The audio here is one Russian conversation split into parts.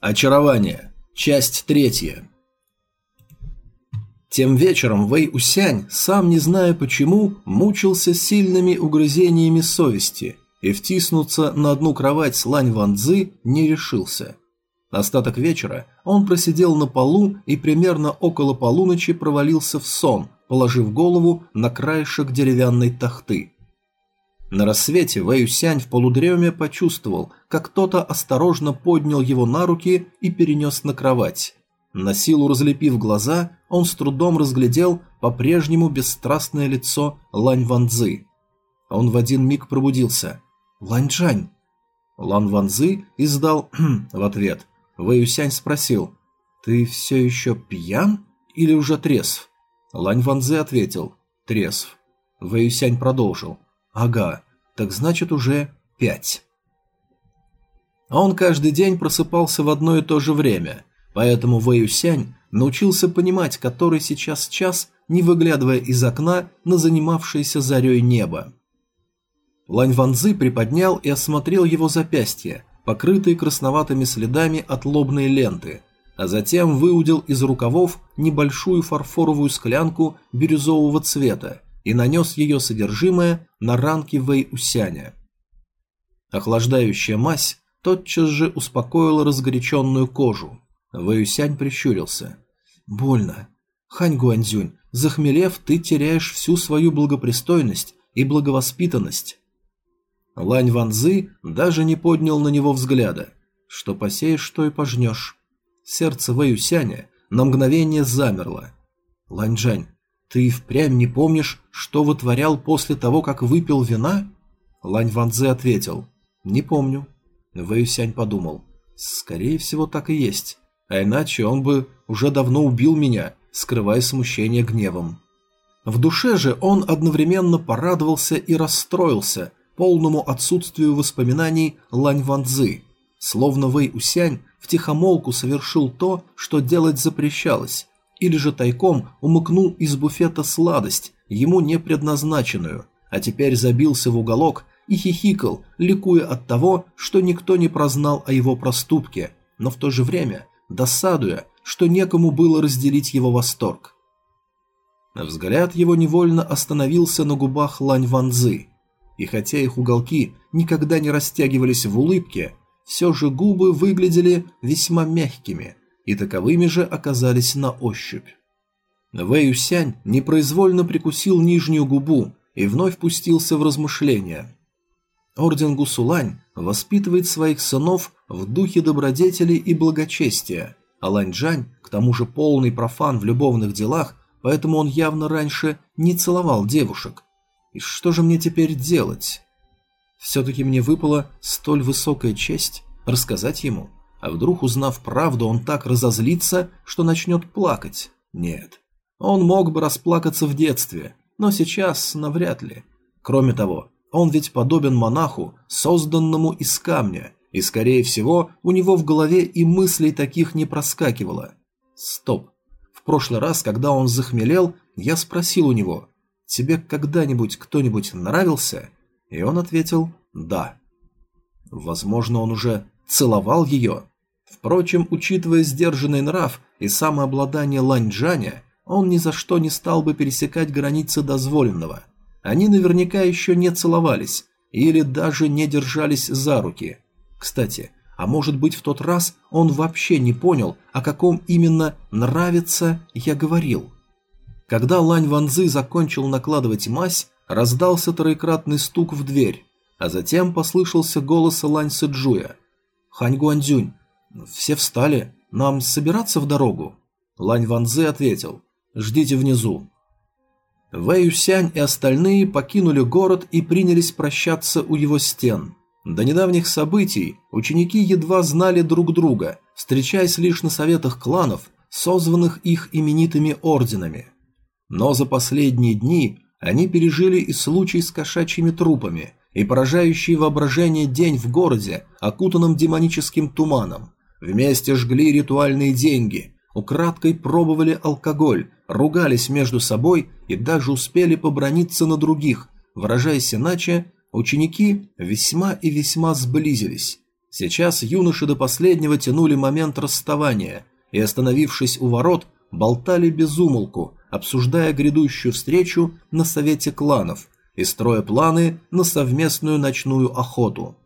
Очарование. Часть третья. Тем вечером Вэй Усянь, сам не зная почему, мучился сильными угрызениями совести и втиснуться на одну кровать с Лань Ван Цзы не решился. Остаток вечера он просидел на полу и примерно около полуночи провалился в сон, положив голову на краешек деревянной тахты. На рассвете Вэй Усянь в полудреме почувствовал, как кто-то осторожно поднял его на руки и перенес на кровать. На силу разлепив глаза, он с трудом разглядел по-прежнему бесстрастное лицо Лань Ванзы. Он в один миг пробудился. «Лань Джань!» Лань Ванзы издал в ответ. Вэй Усянь спросил. «Ты все еще пьян или уже трезв?» Лань Ванзы ответил. «Трезв». Вэй Усянь продолжил. Ага, так значит уже пять. Он каждый день просыпался в одно и то же время, поэтому Вэйюсянь научился понимать, который сейчас час, не выглядывая из окна на занимавшееся зарей небо. Лань Ванзы приподнял и осмотрел его запястье, покрытые красноватыми следами от лобной ленты, а затем выудил из рукавов небольшую фарфоровую склянку бирюзового цвета и нанес ее содержимое на ранки Вэй-Усяня. Охлаждающая мазь тотчас же успокоила разгоряченную кожу. Вэй-Усянь прищурился. «Больно. Хань Гуанзюнь, захмелев, ты теряешь всю свою благопристойность и благовоспитанность». Лань Ванзы даже не поднял на него взгляда. «Что посеешь, что и пожнешь». Сердце Вэйюсяня на мгновение замерло. «Лань Джань, «Ты впрямь не помнишь, что вытворял после того, как выпил вина?» Лань Ванзе ответил. «Не помню». Вэйсянь подумал. «Скорее всего, так и есть. А иначе он бы уже давно убил меня, скрывая смущение гневом». В душе же он одновременно порадовался и расстроился полному отсутствию воспоминаний Лань Ванзы. Словно Вэй Усянь втихомолку совершил то, что делать запрещалось, или же тайком умыкнул из буфета сладость, ему не предназначенную, а теперь забился в уголок и хихикал, ликуя от того, что никто не прознал о его проступке, но в то же время досадуя, что некому было разделить его восторг. Взгляд его невольно остановился на губах Лань Ванзы, и хотя их уголки никогда не растягивались в улыбке, все же губы выглядели весьма мягкими – и таковыми же оказались на ощупь. Вэй Юсянь непроизвольно прикусил нижнюю губу и вновь пустился в размышления. Орден Гусулань воспитывает своих сынов в духе добродетели и благочестия, а Ланьчжань, к тому же полный профан в любовных делах, поэтому он явно раньше не целовал девушек. И что же мне теперь делать? Все-таки мне выпала столь высокая честь рассказать ему – а вдруг, узнав правду, он так разозлится, что начнет плакать? Нет. Он мог бы расплакаться в детстве, но сейчас навряд ли. Кроме того, он ведь подобен монаху, созданному из камня, и, скорее всего, у него в голове и мыслей таких не проскакивало. Стоп. В прошлый раз, когда он захмелел, я спросил у него, «Тебе когда-нибудь кто-нибудь нравился?» И он ответил «Да». Возможно, он уже целовал ее. Впрочем, учитывая сдержанный нрав и самообладание Ланьчжаня, он ни за что не стал бы пересекать границы дозволенного. Они наверняка еще не целовались или даже не держались за руки. Кстати, а может быть в тот раз он вообще не понял, о каком именно «нравится» я говорил. Когда Лань Ванзы закончил накладывать мазь, раздался троекратный стук в дверь, а затем послышался голос Лань Сэджуя. «Хань Гуанзюнь, «Все встали. Нам собираться в дорогу?» Лань Ванзе ответил. «Ждите внизу». Вэй Юсянь и остальные покинули город и принялись прощаться у его стен. До недавних событий ученики едва знали друг друга, встречаясь лишь на советах кланов, созванных их именитыми орденами. Но за последние дни они пережили и случай с кошачьими трупами, и поражающий воображение день в городе, окутанном демоническим туманом, Вместе жгли ритуальные деньги, украдкой пробовали алкоголь, ругались между собой и даже успели поброниться на других. Выражаясь иначе, ученики весьма и весьма сблизились. Сейчас юноши до последнего тянули момент расставания и, остановившись у ворот, болтали без умолку, обсуждая грядущую встречу на совете кланов и строя планы на совместную ночную охоту.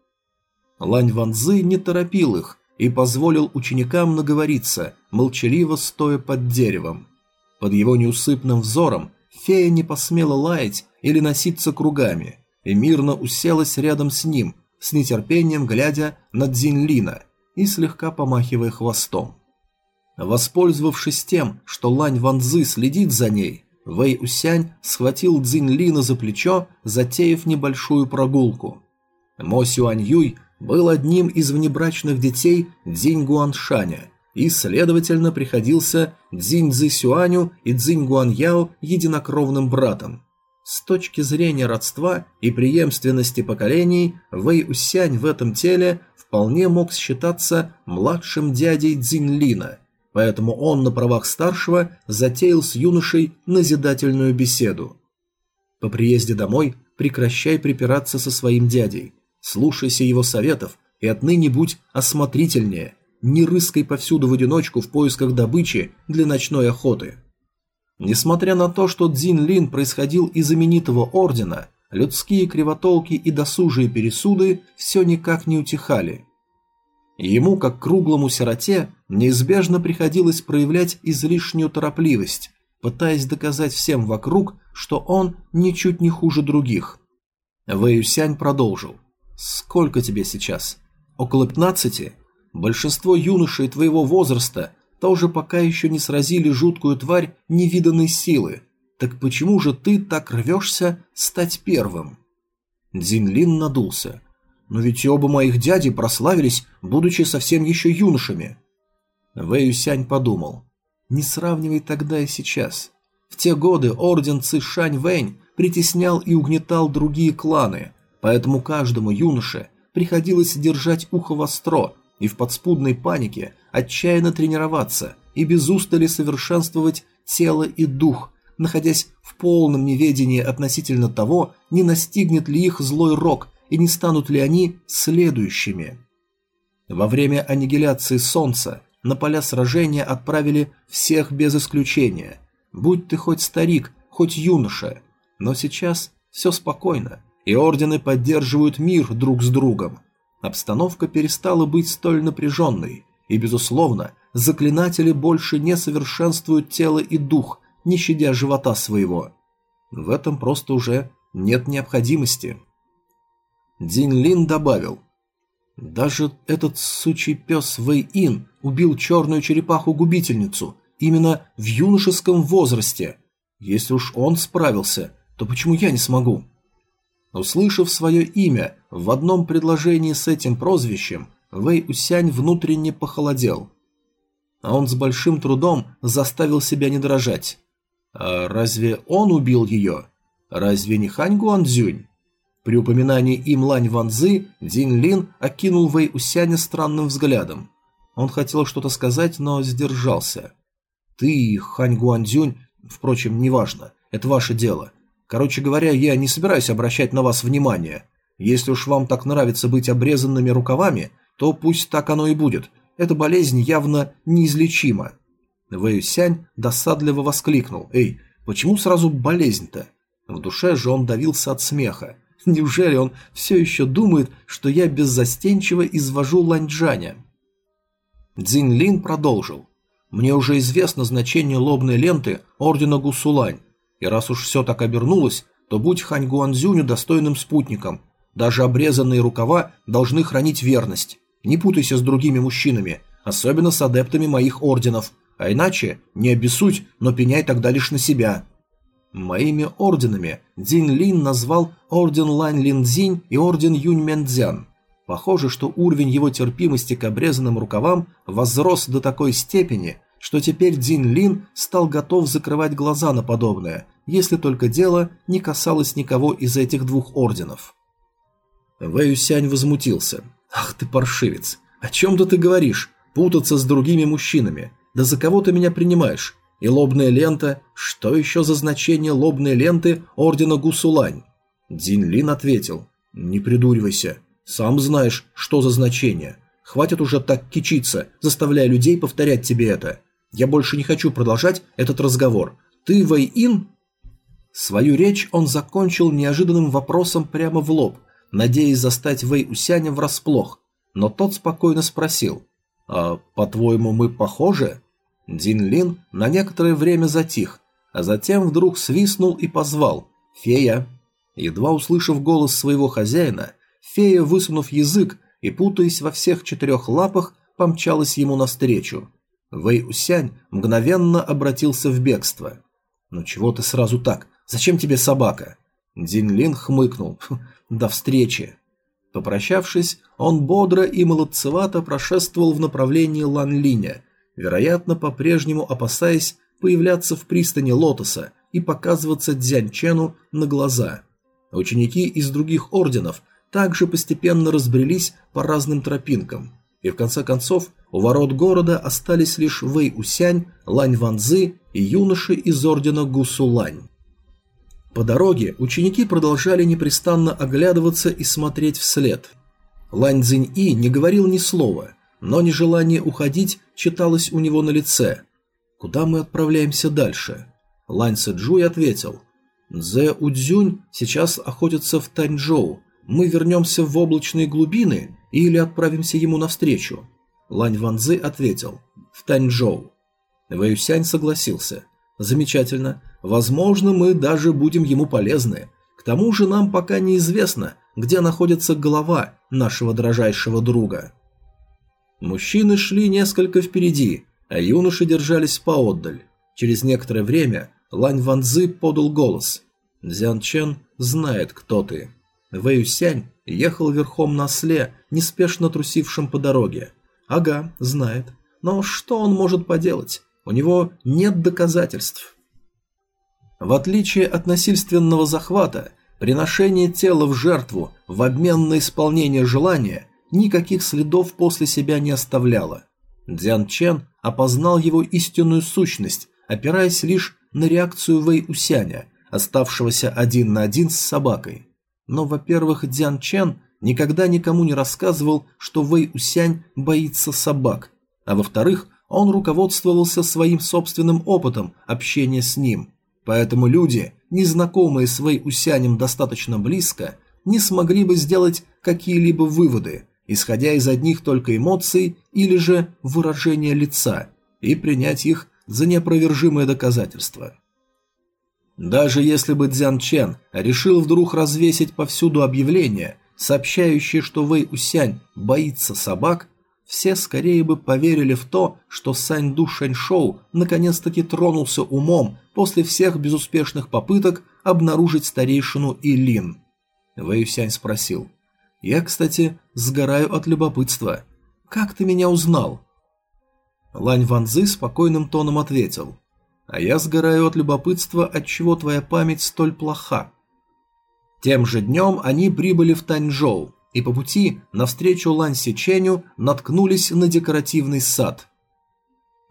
Лань Ванзы не торопил их и позволил ученикам наговориться, молчаливо стоя под деревом. Под его неусыпным взором фея не посмела лаять или носиться кругами и мирно уселась рядом с ним, с нетерпением глядя на Дзинлина и слегка помахивая хвостом. Воспользовавшись тем, что Лань Ванзы следит за ней, Вэй Усянь схватил Цзиньлина за плечо, затеяв небольшую прогулку. Мо Сюань Юй был одним из внебрачных детей Дзинь Гуаншаня и, следовательно, приходился Дзинь Цзы Сюаню и Цзинь Гуаньяо единокровным братом. С точки зрения родства и преемственности поколений, Вэй Усянь в этом теле вполне мог считаться младшим дядей Цзиньлина – поэтому он на правах старшего затеял с юношей назидательную беседу. По приезде домой прекращай припираться со своим дядей, слушайся его советов и отныне будь осмотрительнее, не рыскай повсюду в одиночку в поисках добычи для ночной охоты. Несмотря на то, что Цзин Лин происходил из именитого ордена, людские кривотолки и досужие пересуды все никак не утихали – Ему, как круглому сироте, неизбежно приходилось проявлять излишнюю торопливость, пытаясь доказать всем вокруг, что он ничуть не хуже других. Вэюсянь продолжил. «Сколько тебе сейчас? Около пятнадцати? Большинство юношей твоего возраста тоже пока еще не сразили жуткую тварь невиданной силы. Так почему же ты так рвешься стать первым?» Дзинлин надулся. Но ведь оба моих дяди прославились, будучи совсем еще юношами. Вэй Юсянь подумал. Не сравнивай тогда и сейчас. В те годы орден Цишань Вэнь притеснял и угнетал другие кланы, поэтому каждому юноше приходилось держать ухо востро и в подспудной панике отчаянно тренироваться и без устали совершенствовать тело и дух, находясь в полном неведении относительно того, не настигнет ли их злой рок и не станут ли они следующими. Во время аннигиляции Солнца на поля сражения отправили всех без исключения, будь ты хоть старик, хоть юноша, но сейчас все спокойно, и ордены поддерживают мир друг с другом. Обстановка перестала быть столь напряженной, и, безусловно, заклинатели больше не совершенствуют тело и дух, не щадя живота своего. В этом просто уже нет необходимости. Дин Лин добавил. «Даже этот сучий пес Вэй Ин убил черную черепаху-губительницу именно в юношеском возрасте. Если уж он справился, то почему я не смогу?» Услышав свое имя в одном предложении с этим прозвищем, Вэй Усянь внутренне похолодел. А он с большим трудом заставил себя не дрожать. А разве он убил ее? Разве не Хань Гуанцзюнь? При упоминании им Лань Ванзы Дин Лин окинул Вэй Усяня странным взглядом. Он хотел что-то сказать, но сдержался. «Ты, Хань Гуандзюнь, впрочем, неважно, это ваше дело. Короче говоря, я не собираюсь обращать на вас внимание. Если уж вам так нравится быть обрезанными рукавами, то пусть так оно и будет. Эта болезнь явно неизлечима». Вэй Усянь досадливо воскликнул. «Эй, почему сразу болезнь-то?» В душе же он давился от смеха. Неужели он все еще думает, что я беззастенчиво извожу Ланьчжаня? Цзинь Лин продолжил. Мне уже известно значение лобной ленты ордена Гусулань, и раз уж все так обернулось, то будь Хань Гуанзюню достойным спутником. Даже обрезанные рукава должны хранить верность. Не путайся с другими мужчинами, особенно с адептами моих орденов, а иначе не обессудь, но пеняй тогда лишь на себя. Моими орденами Дин Лин назвал орден Лань Линдзинь и орден Юнь Мендзян. Похоже, что уровень его терпимости к обрезанным рукавам возрос до такой степени, что теперь Дин Лин стал готов закрывать глаза на подобное, если только дело не касалось никого из этих двух орденов. Вэй Сянь возмутился. «Ах ты паршивец! О чем-то ты говоришь? Путаться с другими мужчинами? Да за кого ты меня принимаешь? И лобная лента, что еще за значение лобной ленты ордена Гусулань? Дин Лин ответил, не придуривайся. Сам знаешь, что за значение. Хватит уже так кичиться, заставляя людей повторять тебе это. Я больше не хочу продолжать этот разговор. Ты Вэй-Ин?» Свою речь он закончил неожиданным вопросом прямо в лоб, надеясь застать Вэй-Усяня врасплох, но тот спокойно спросил. «А, по-твоему, мы похожи?» Дин Лин на некоторое время затих, а затем вдруг свистнул и позвал «Фея». Едва услышав голос своего хозяина, фея, высунув язык и путаясь во всех четырех лапах, помчалась ему навстречу. Вэй Усянь мгновенно обратился в бегство. «Ну чего ты сразу так? Зачем тебе собака?» Дин Лин хмыкнул. «Хм, «До встречи». Попрощавшись, он бодро и молодцевато прошествовал в направлении Лан Линя, вероятно, по-прежнему опасаясь появляться в пристани Лотоса и показываться Дзянь Чену на глаза. Ученики из других орденов также постепенно разбрелись по разным тропинкам, и в конце концов у ворот города остались лишь Вэй Усянь, Лань Ванзы и юноши из ордена Гусулань. По дороге ученики продолжали непрестанно оглядываться и смотреть вслед. Лань Цзинь И не говорил ни слова, но нежелание уходить читалось у него на лице. «Куда мы отправляемся дальше?» Лань Сэджуй ответил. «Дзе Удзюнь сейчас охотится в Таньчжоу. Мы вернемся в облачные глубины или отправимся ему навстречу?» Лань Ванзы ответил. «В Таньчжоу». Вэйюсянь согласился. «Замечательно. Возможно, мы даже будем ему полезны. К тому же нам пока неизвестно, где находится голова нашего дрожайшего друга. Мужчины шли несколько впереди, а юноши держались поотдаль. Через некоторое время Лань Ванзы подал голос. «Дзян Чен знает, кто ты». Вэй Сянь ехал верхом на сле, неспешно трусившем по дороге. «Ага, знает. Но что он может поделать? У него нет доказательств». В отличие от насильственного захвата, приношение тела в жертву в обмен на исполнение желания никаких следов после себя не оставляло. Дзян Чен опознал его истинную сущность, опираясь лишь на реакцию Вэй Усяня, оставшегося один на один с собакой. Но, во-первых, Дзян Чен никогда никому не рассказывал, что Вэй Усянь боится собак, а во-вторых, он руководствовался своим собственным опытом общения с ним – Поэтому люди, незнакомые с Вэй Усянем достаточно близко, не смогли бы сделать какие-либо выводы, исходя из одних только эмоций или же выражения лица, и принять их за неопровержимое доказательство. Даже если бы Дзян Чен решил вдруг развесить повсюду объявление, сообщающее, что Вэй Усянь боится собак, все скорее бы поверили в то, что Сань Ду Шэньшоу наконец-таки тронулся умом после всех безуспешных попыток обнаружить старейшину Илин. Вэйюсянь спросил. «Я, кстати, сгораю от любопытства. Как ты меня узнал?» Лань Ванзы спокойным тоном ответил. «А я сгораю от любопытства, отчего твоя память столь плоха». Тем же днем они прибыли в Таньчжоу и по пути навстречу Лань Сиченю наткнулись на декоративный сад.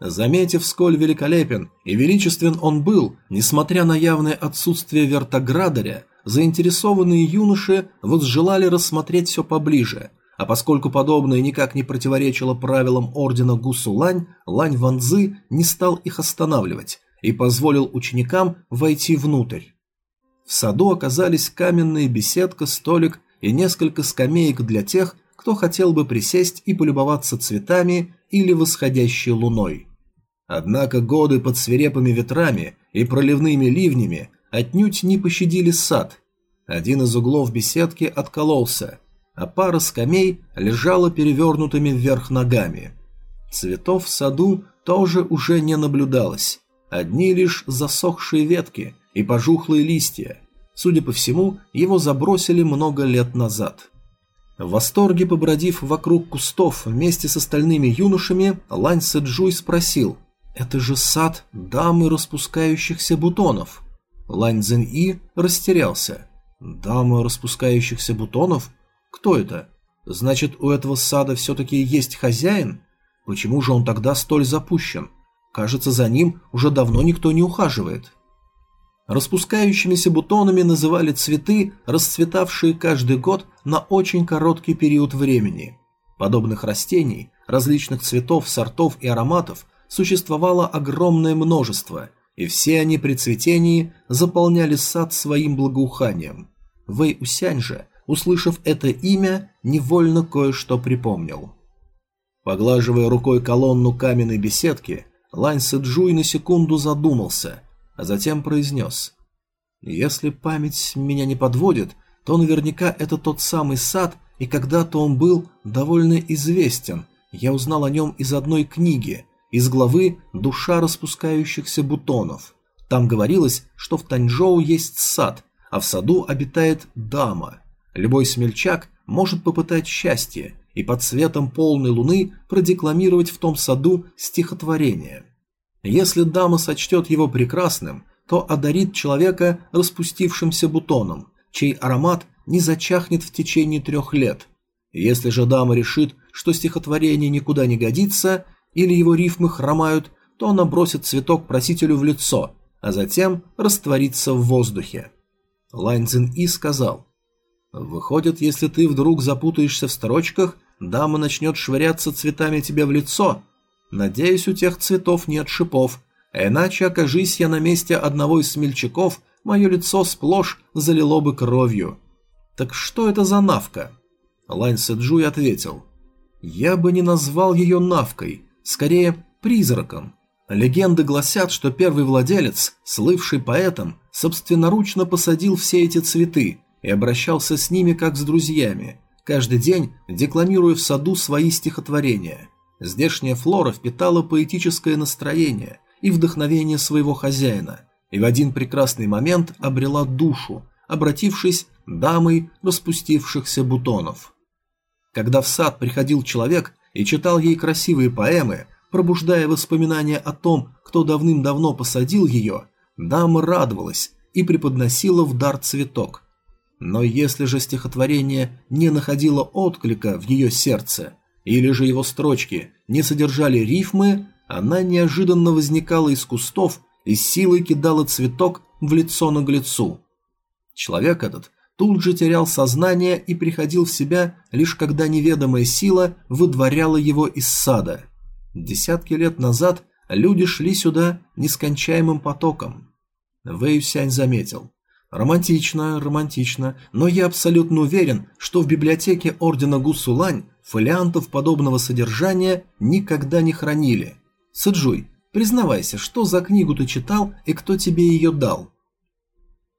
Заметив, сколь великолепен и величествен он был, несмотря на явное отсутствие вертоградаря, заинтересованные юноши возжелали рассмотреть все поближе, а поскольку подобное никак не противоречило правилам ордена Гусулань, Лань Ванзы не стал их останавливать и позволил ученикам войти внутрь. В саду оказались каменная беседка, столик и несколько скамеек для тех, кто хотел бы присесть и полюбоваться цветами или восходящей луной. Однако годы под свирепыми ветрами и проливными ливнями отнюдь не пощадили сад. Один из углов беседки откололся, а пара скамей лежала перевернутыми вверх ногами. Цветов в саду тоже уже не наблюдалось, одни лишь засохшие ветки и пожухлые листья – Судя по всему, его забросили много лет назад. В восторге побродив вокруг кустов вместе с остальными юношами, Лань Сэджуй спросил «Это же сад дамы распускающихся бутонов». Лань Цзэнь-И растерялся. «Дамы распускающихся бутонов? Кто это? Значит, у этого сада все-таки есть хозяин? Почему же он тогда столь запущен? Кажется, за ним уже давно никто не ухаживает». Распускающимися бутонами называли цветы, расцветавшие каждый год на очень короткий период времени. Подобных растений, различных цветов, сортов и ароматов существовало огромное множество, и все они при цветении заполняли сад своим благоуханием. Вэй Усянь же, услышав это имя, невольно кое-что припомнил. Поглаживая рукой колонну каменной беседки, Лань Сэджуй на секунду задумался, а затем произнес. «Если память меня не подводит, то наверняка это тот самый сад, и когда-то он был довольно известен. Я узнал о нем из одной книги, из главы «Душа распускающихся бутонов». Там говорилось, что в Таньчжоу есть сад, а в саду обитает дама. Любой смельчак может попытать счастье и под светом полной луны продекламировать в том саду стихотворение. Если дама сочтет его прекрасным, то одарит человека распустившимся бутоном, чей аромат не зачахнет в течение трех лет. Если же дама решит, что стихотворение никуда не годится, или его рифмы хромают, то она бросит цветок просителю в лицо, а затем растворится в воздухе. Лань Цзин И сказал, «Выходит, если ты вдруг запутаешься в строчках, дама начнет швыряться цветами тебе в лицо, Надеюсь, у тех цветов нет шипов, иначе, окажись я на месте одного из смельчаков, мое лицо сплошь залило бы кровью. Так что это за навка? Лань Сэджуй ответил. Я бы не назвал ее навкой, скорее призраком. Легенды гласят, что первый владелец, слывший поэтом, собственноручно посадил все эти цветы и обращался с ними как с друзьями, каждый день декламируя в саду свои стихотворения – Здешняя флора впитала поэтическое настроение и вдохновение своего хозяина, и в один прекрасный момент обрела душу, обратившись дамой распустившихся бутонов. Когда в сад приходил человек и читал ей красивые поэмы, пробуждая воспоминания о том, кто давным-давно посадил ее, дама радовалась и преподносила в дар цветок. Но если же стихотворение не находило отклика в ее сердце, или же его строчки не содержали рифмы, она неожиданно возникала из кустов и силой кидала цветок в лицо наглецу. Человек этот тут же терял сознание и приходил в себя, лишь когда неведомая сила выдворяла его из сада. Десятки лет назад люди шли сюда нескончаемым потоком. Вэйюсянь заметил. Романтично, романтично, но я абсолютно уверен, что в библиотеке ордена Гусулань фолиантов подобного содержания никогда не хранили. Сэджуй, признавайся, что за книгу ты читал и кто тебе ее дал?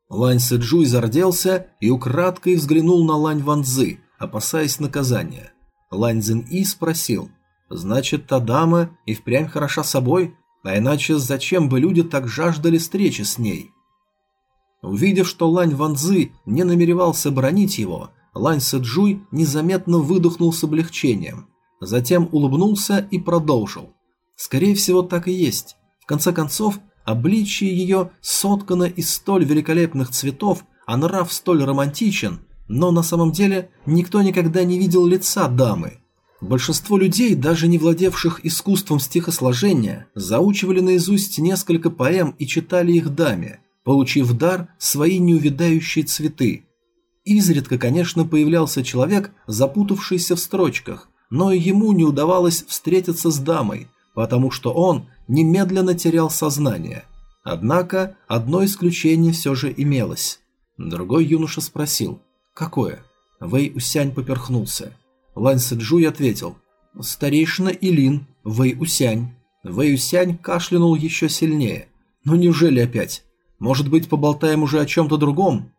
Лань Сэджуй зарделся и украдкой взглянул на Лань Ванзы, опасаясь наказания. Лань Цзин И спросил, «Значит, та дама и впрямь хороша собой? А иначе зачем бы люди так жаждали встречи с ней?» Увидев, что Лань Ванзы не намеревался бронить его, Лань Сэджуй незаметно выдохнул с облегчением. Затем улыбнулся и продолжил. Скорее всего, так и есть. В конце концов, обличие ее соткано из столь великолепных цветов, а нрав столь романтичен, но на самом деле никто никогда не видел лица дамы. Большинство людей, даже не владевших искусством стихосложения, заучивали наизусть несколько поэм и читали их даме, получив дар свои неувядающие цветы, Изредка, конечно, появлялся человек, запутавшийся в строчках, но ему не удавалось встретиться с дамой, потому что он немедленно терял сознание. Однако одно исключение все же имелось. Другой юноша спросил «Какое?». Вэй Усянь поперхнулся. Лань Сэджуй ответил «Старейшина Илин, Вэй Усянь». Вэй Усянь кашлянул еще сильнее. «Ну неужели опять? Может быть, поболтаем уже о чем-то другом?»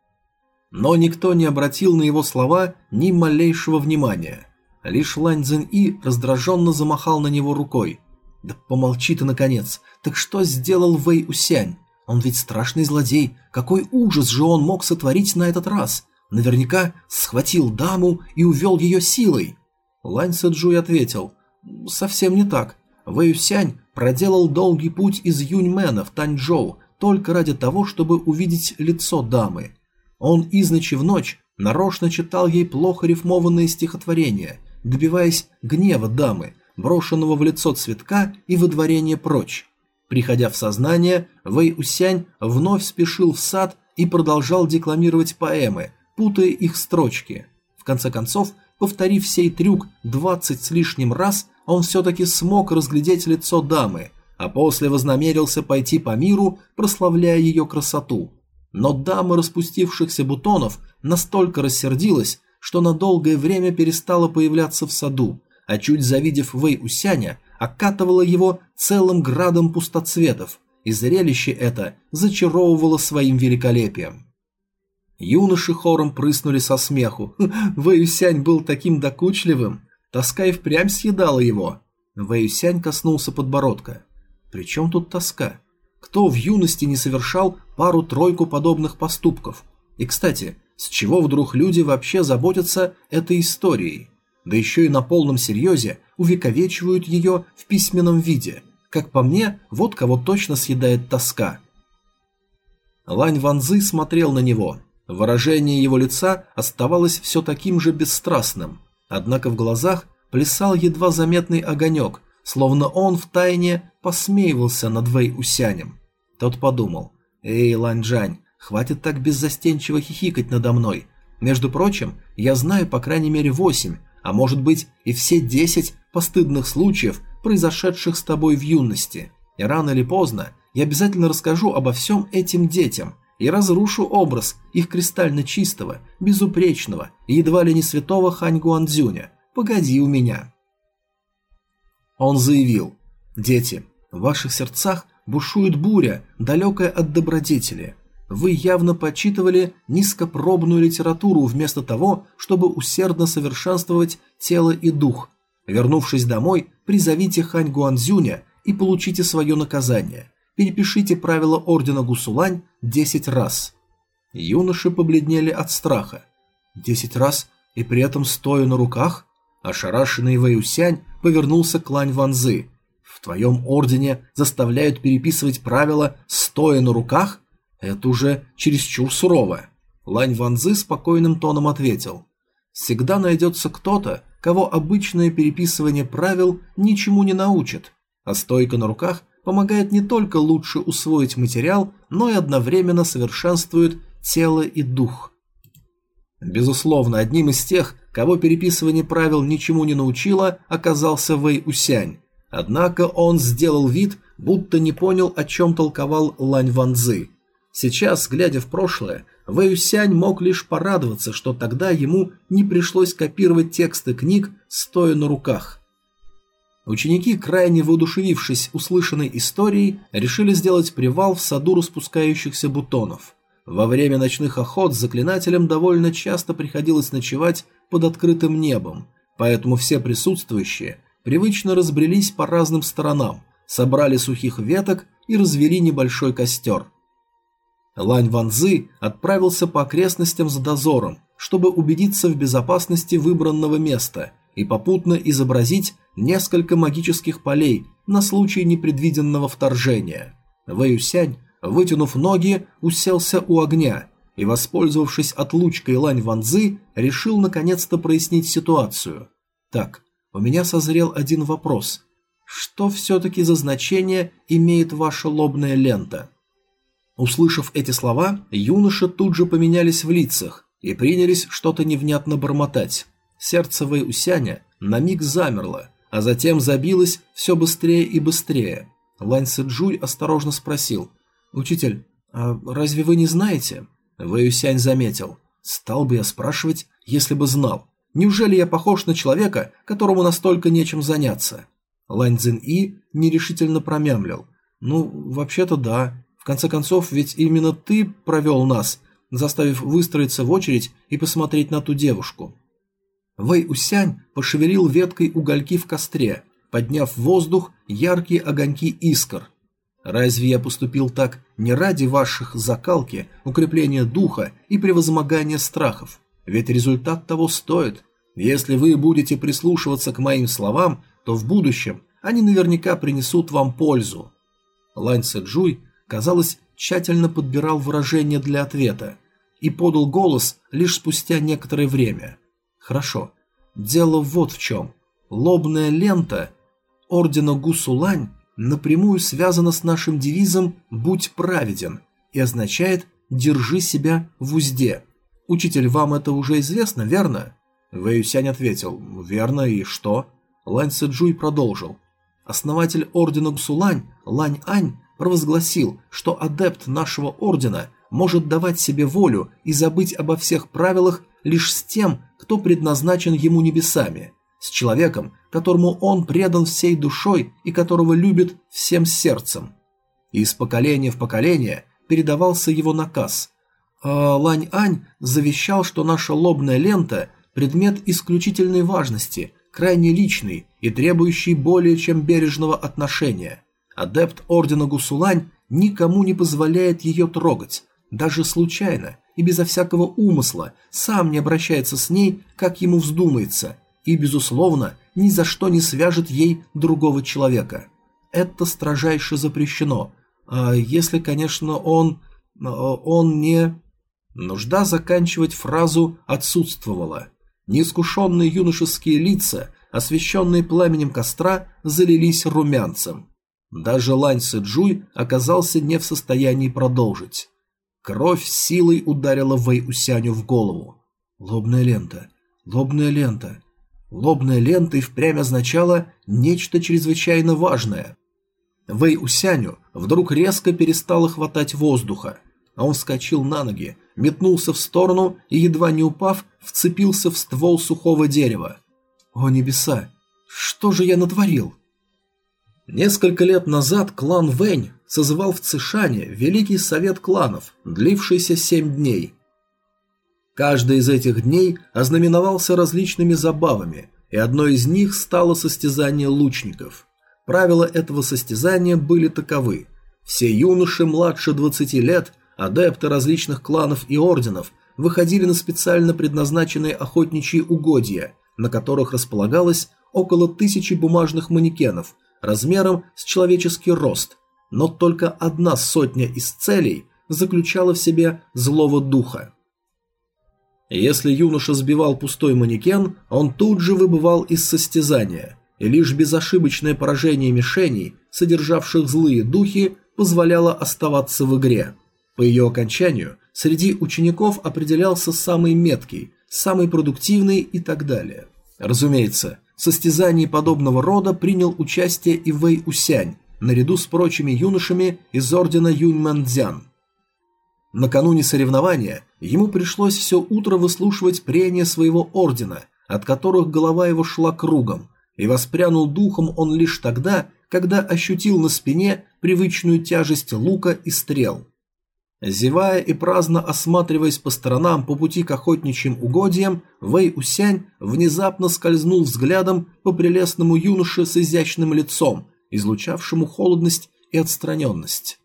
Но никто не обратил на его слова ни малейшего внимания. Лишь Лань Цзин И раздраженно замахал на него рукой. «Да помолчи ты, наконец! Так что сделал Вэй Усянь? Он ведь страшный злодей. Какой ужас же он мог сотворить на этот раз? Наверняка схватил даму и увел ее силой!» Лань Сэджуй ответил. «Совсем не так. Вэй Усянь проделал долгий путь из Юньмена в Таньчжоу только ради того, чтобы увидеть лицо дамы. Он из в ночь нарочно читал ей плохо рифмованные стихотворения, добиваясь гнева дамы, брошенного в лицо цветка и выдворения прочь. Приходя в сознание, Вэй Усянь вновь спешил в сад и продолжал декламировать поэмы, путая их строчки. В конце концов, повторив сей трюк двадцать с лишним раз, он все-таки смог разглядеть лицо дамы, а после вознамерился пойти по миру, прославляя ее красоту. Но дама распустившихся бутонов настолько рассердилась, что на долгое время перестала появляться в саду, а чуть завидев Вэй Усяня, окатывала его целым градом пустоцветов, и зрелище это зачаровывало своим великолепием. Юноши хором прыснули со смеху. Вэюсянь был таким докучливым. Тоска и впрямь съедала его. Вэюсянь коснулся подбородка. «При чем тут тоска? Кто в юности не совершал пару-тройку подобных поступков? И, кстати, с чего вдруг люди вообще заботятся этой историей? Да еще и на полном серьезе увековечивают ее в письменном виде. Как по мне, вот кого точно съедает тоска. Лань Ванзы смотрел на него. Выражение его лица оставалось все таким же бесстрастным. Однако в глазах плясал едва заметный огонек, словно он втайне посмеивался над Вэй Усянем. Тот подумал, «Эй, Лань Джань, хватит так беззастенчиво хихикать надо мной. Между прочим, я знаю по крайней мере восемь, а может быть и все десять постыдных случаев, произошедших с тобой в юности. И рано или поздно я обязательно расскажу обо всем этим детям и разрушу образ их кристально чистого, безупречного и едва ли не святого Хань Гуандзюня. Погоди у меня. Он заявил, «Дети, в ваших сердцах бушует буря, далекая от добродетели. Вы явно почитывали низкопробную литературу вместо того, чтобы усердно совершенствовать тело и дух. Вернувшись домой, призовите Хань Гуанзюня и получите свое наказание. Перепишите правила ордена Гусулань 10 раз. Юноши побледнели от страха. Десять раз и при этом стоя на руках? Ошарашенный Вэйусянь повернулся к Лань Ванзы. В твоем ордене заставляют переписывать правила стоя на руках? Это уже чересчур сурово. Лань Ванзы спокойным тоном ответил. Всегда найдется кто-то, кого обычное переписывание правил ничему не научит, а стойка на руках помогает не только лучше усвоить материал, но и одновременно совершенствует тело и дух. Безусловно, одним из тех, кого переписывание правил ничему не научило, оказался Вэй Усянь. Однако он сделал вид, будто не понял, о чем толковал Лань Ванзы. Сейчас, глядя в прошлое, Вэйюсянь мог лишь порадоваться, что тогда ему не пришлось копировать тексты книг, стоя на руках. Ученики, крайне воодушевившись услышанной историей, решили сделать привал в саду распускающихся бутонов. Во время ночных охот заклинателям довольно часто приходилось ночевать под открытым небом, поэтому все присутствующие привычно разбрелись по разным сторонам, собрали сухих веток и развели небольшой костер – Лань Ванзы отправился по окрестностям за дозором, чтобы убедиться в безопасности выбранного места и попутно изобразить несколько магических полей на случай непредвиденного вторжения. Вэюсянь, вытянув ноги, уселся у огня и, воспользовавшись отлучкой Лань Ванзы, решил наконец-то прояснить ситуацию. Так, у меня созрел один вопрос. Что все-таки за значение имеет ваша лобная лента? Услышав эти слова, юноши тут же поменялись в лицах и принялись что-то невнятно бормотать. Сердце Вэйусяня на миг замерло, а затем забилось все быстрее и быстрее. Лань Сэджуй осторожно спросил. «Учитель, а разве вы не знаете?» Вэйусянь заметил. «Стал бы я спрашивать, если бы знал. Неужели я похож на человека, которому настолько нечем заняться?» Лань Цзин И нерешительно промямлил. «Ну, вообще-то да конце концов, ведь именно ты провел нас, заставив выстроиться в очередь и посмотреть на ту девушку. Вэй Усянь пошевелил веткой угольки в костре, подняв в воздух яркие огоньки искр. Разве я поступил так не ради ваших закалки, укрепления духа и превозмогания страхов? Ведь результат того стоит. Если вы будете прислушиваться к моим словам, то в будущем они наверняка принесут вам пользу. Лань Сэджуй казалось, тщательно подбирал выражение для ответа и подал голос лишь спустя некоторое время. Хорошо. Дело вот в чем. Лобная лента ордена Гусулань напрямую связано с нашим девизом «Будь праведен» и означает «Держи себя в узде». Учитель, вам это уже известно, верно? Вэйюсянь ответил «Верно, и что?» Лань Сэджуй продолжил. Основатель ордена Гсулань, Лань Ань, провозгласил, что адепт нашего ордена может давать себе волю и забыть обо всех правилах лишь с тем, кто предназначен ему небесами, с человеком, которому он предан всей душой и которого любит всем сердцем. И из поколения в поколение передавался его наказ. А Лань Ань завещал, что наша лобная лента – предмет исключительной важности, крайне личный и требующий более чем бережного отношения. Адепт ордена Гусулань никому не позволяет ее трогать, даже случайно и безо всякого умысла, сам не обращается с ней, как ему вздумается, и, безусловно, ни за что не свяжет ей другого человека. Это строжайше запрещено, а если, конечно, он... он не... Нужда заканчивать фразу отсутствовала. Неискушенные юношеские лица, освещенные пламенем костра, залились румянцем. Даже Лань Сэджуй оказался не в состоянии продолжить. Кровь силой ударила Вэй Усяню в голову. Лобная лента, лобная лента. Лобная лента и впрямь означала нечто чрезвычайно важное. Вэй Усяню вдруг резко перестало хватать воздуха, а он вскочил на ноги, метнулся в сторону и, едва не упав, вцепился в ствол сухого дерева. О небеса! Что же я натворил? Несколько лет назад клан Вэнь созывал в Цишане Великий Совет Кланов, длившийся семь дней. Каждый из этих дней ознаменовался различными забавами, и одной из них стало состязание лучников. Правила этого состязания были таковы. Все юноши младше 20 лет, адепты различных кланов и орденов, выходили на специально предназначенные охотничьи угодья, на которых располагалось около тысячи бумажных манекенов – размером с человеческий рост, но только одна сотня из целей заключала в себе злого духа. Если юноша сбивал пустой манекен, он тут же выбывал из состязания, и лишь безошибочное поражение мишеней, содержавших злые духи, позволяло оставаться в игре. По ее окончанию среди учеников определялся самый меткий, самый продуктивный и так далее. Разумеется, в состязании подобного рода принял участие и Вэй Усянь, наряду с прочими юношами из ордена Юньмэндзян. Накануне соревнования ему пришлось все утро выслушивать прения своего ордена, от которых голова его шла кругом, и воспрянул духом он лишь тогда, когда ощутил на спине привычную тяжесть лука и стрел. Зевая и праздно осматриваясь по сторонам по пути к охотничьим угодьям, Вэй Усянь внезапно скользнул взглядом по прелестному юноше с изящным лицом, излучавшему холодность и отстраненность.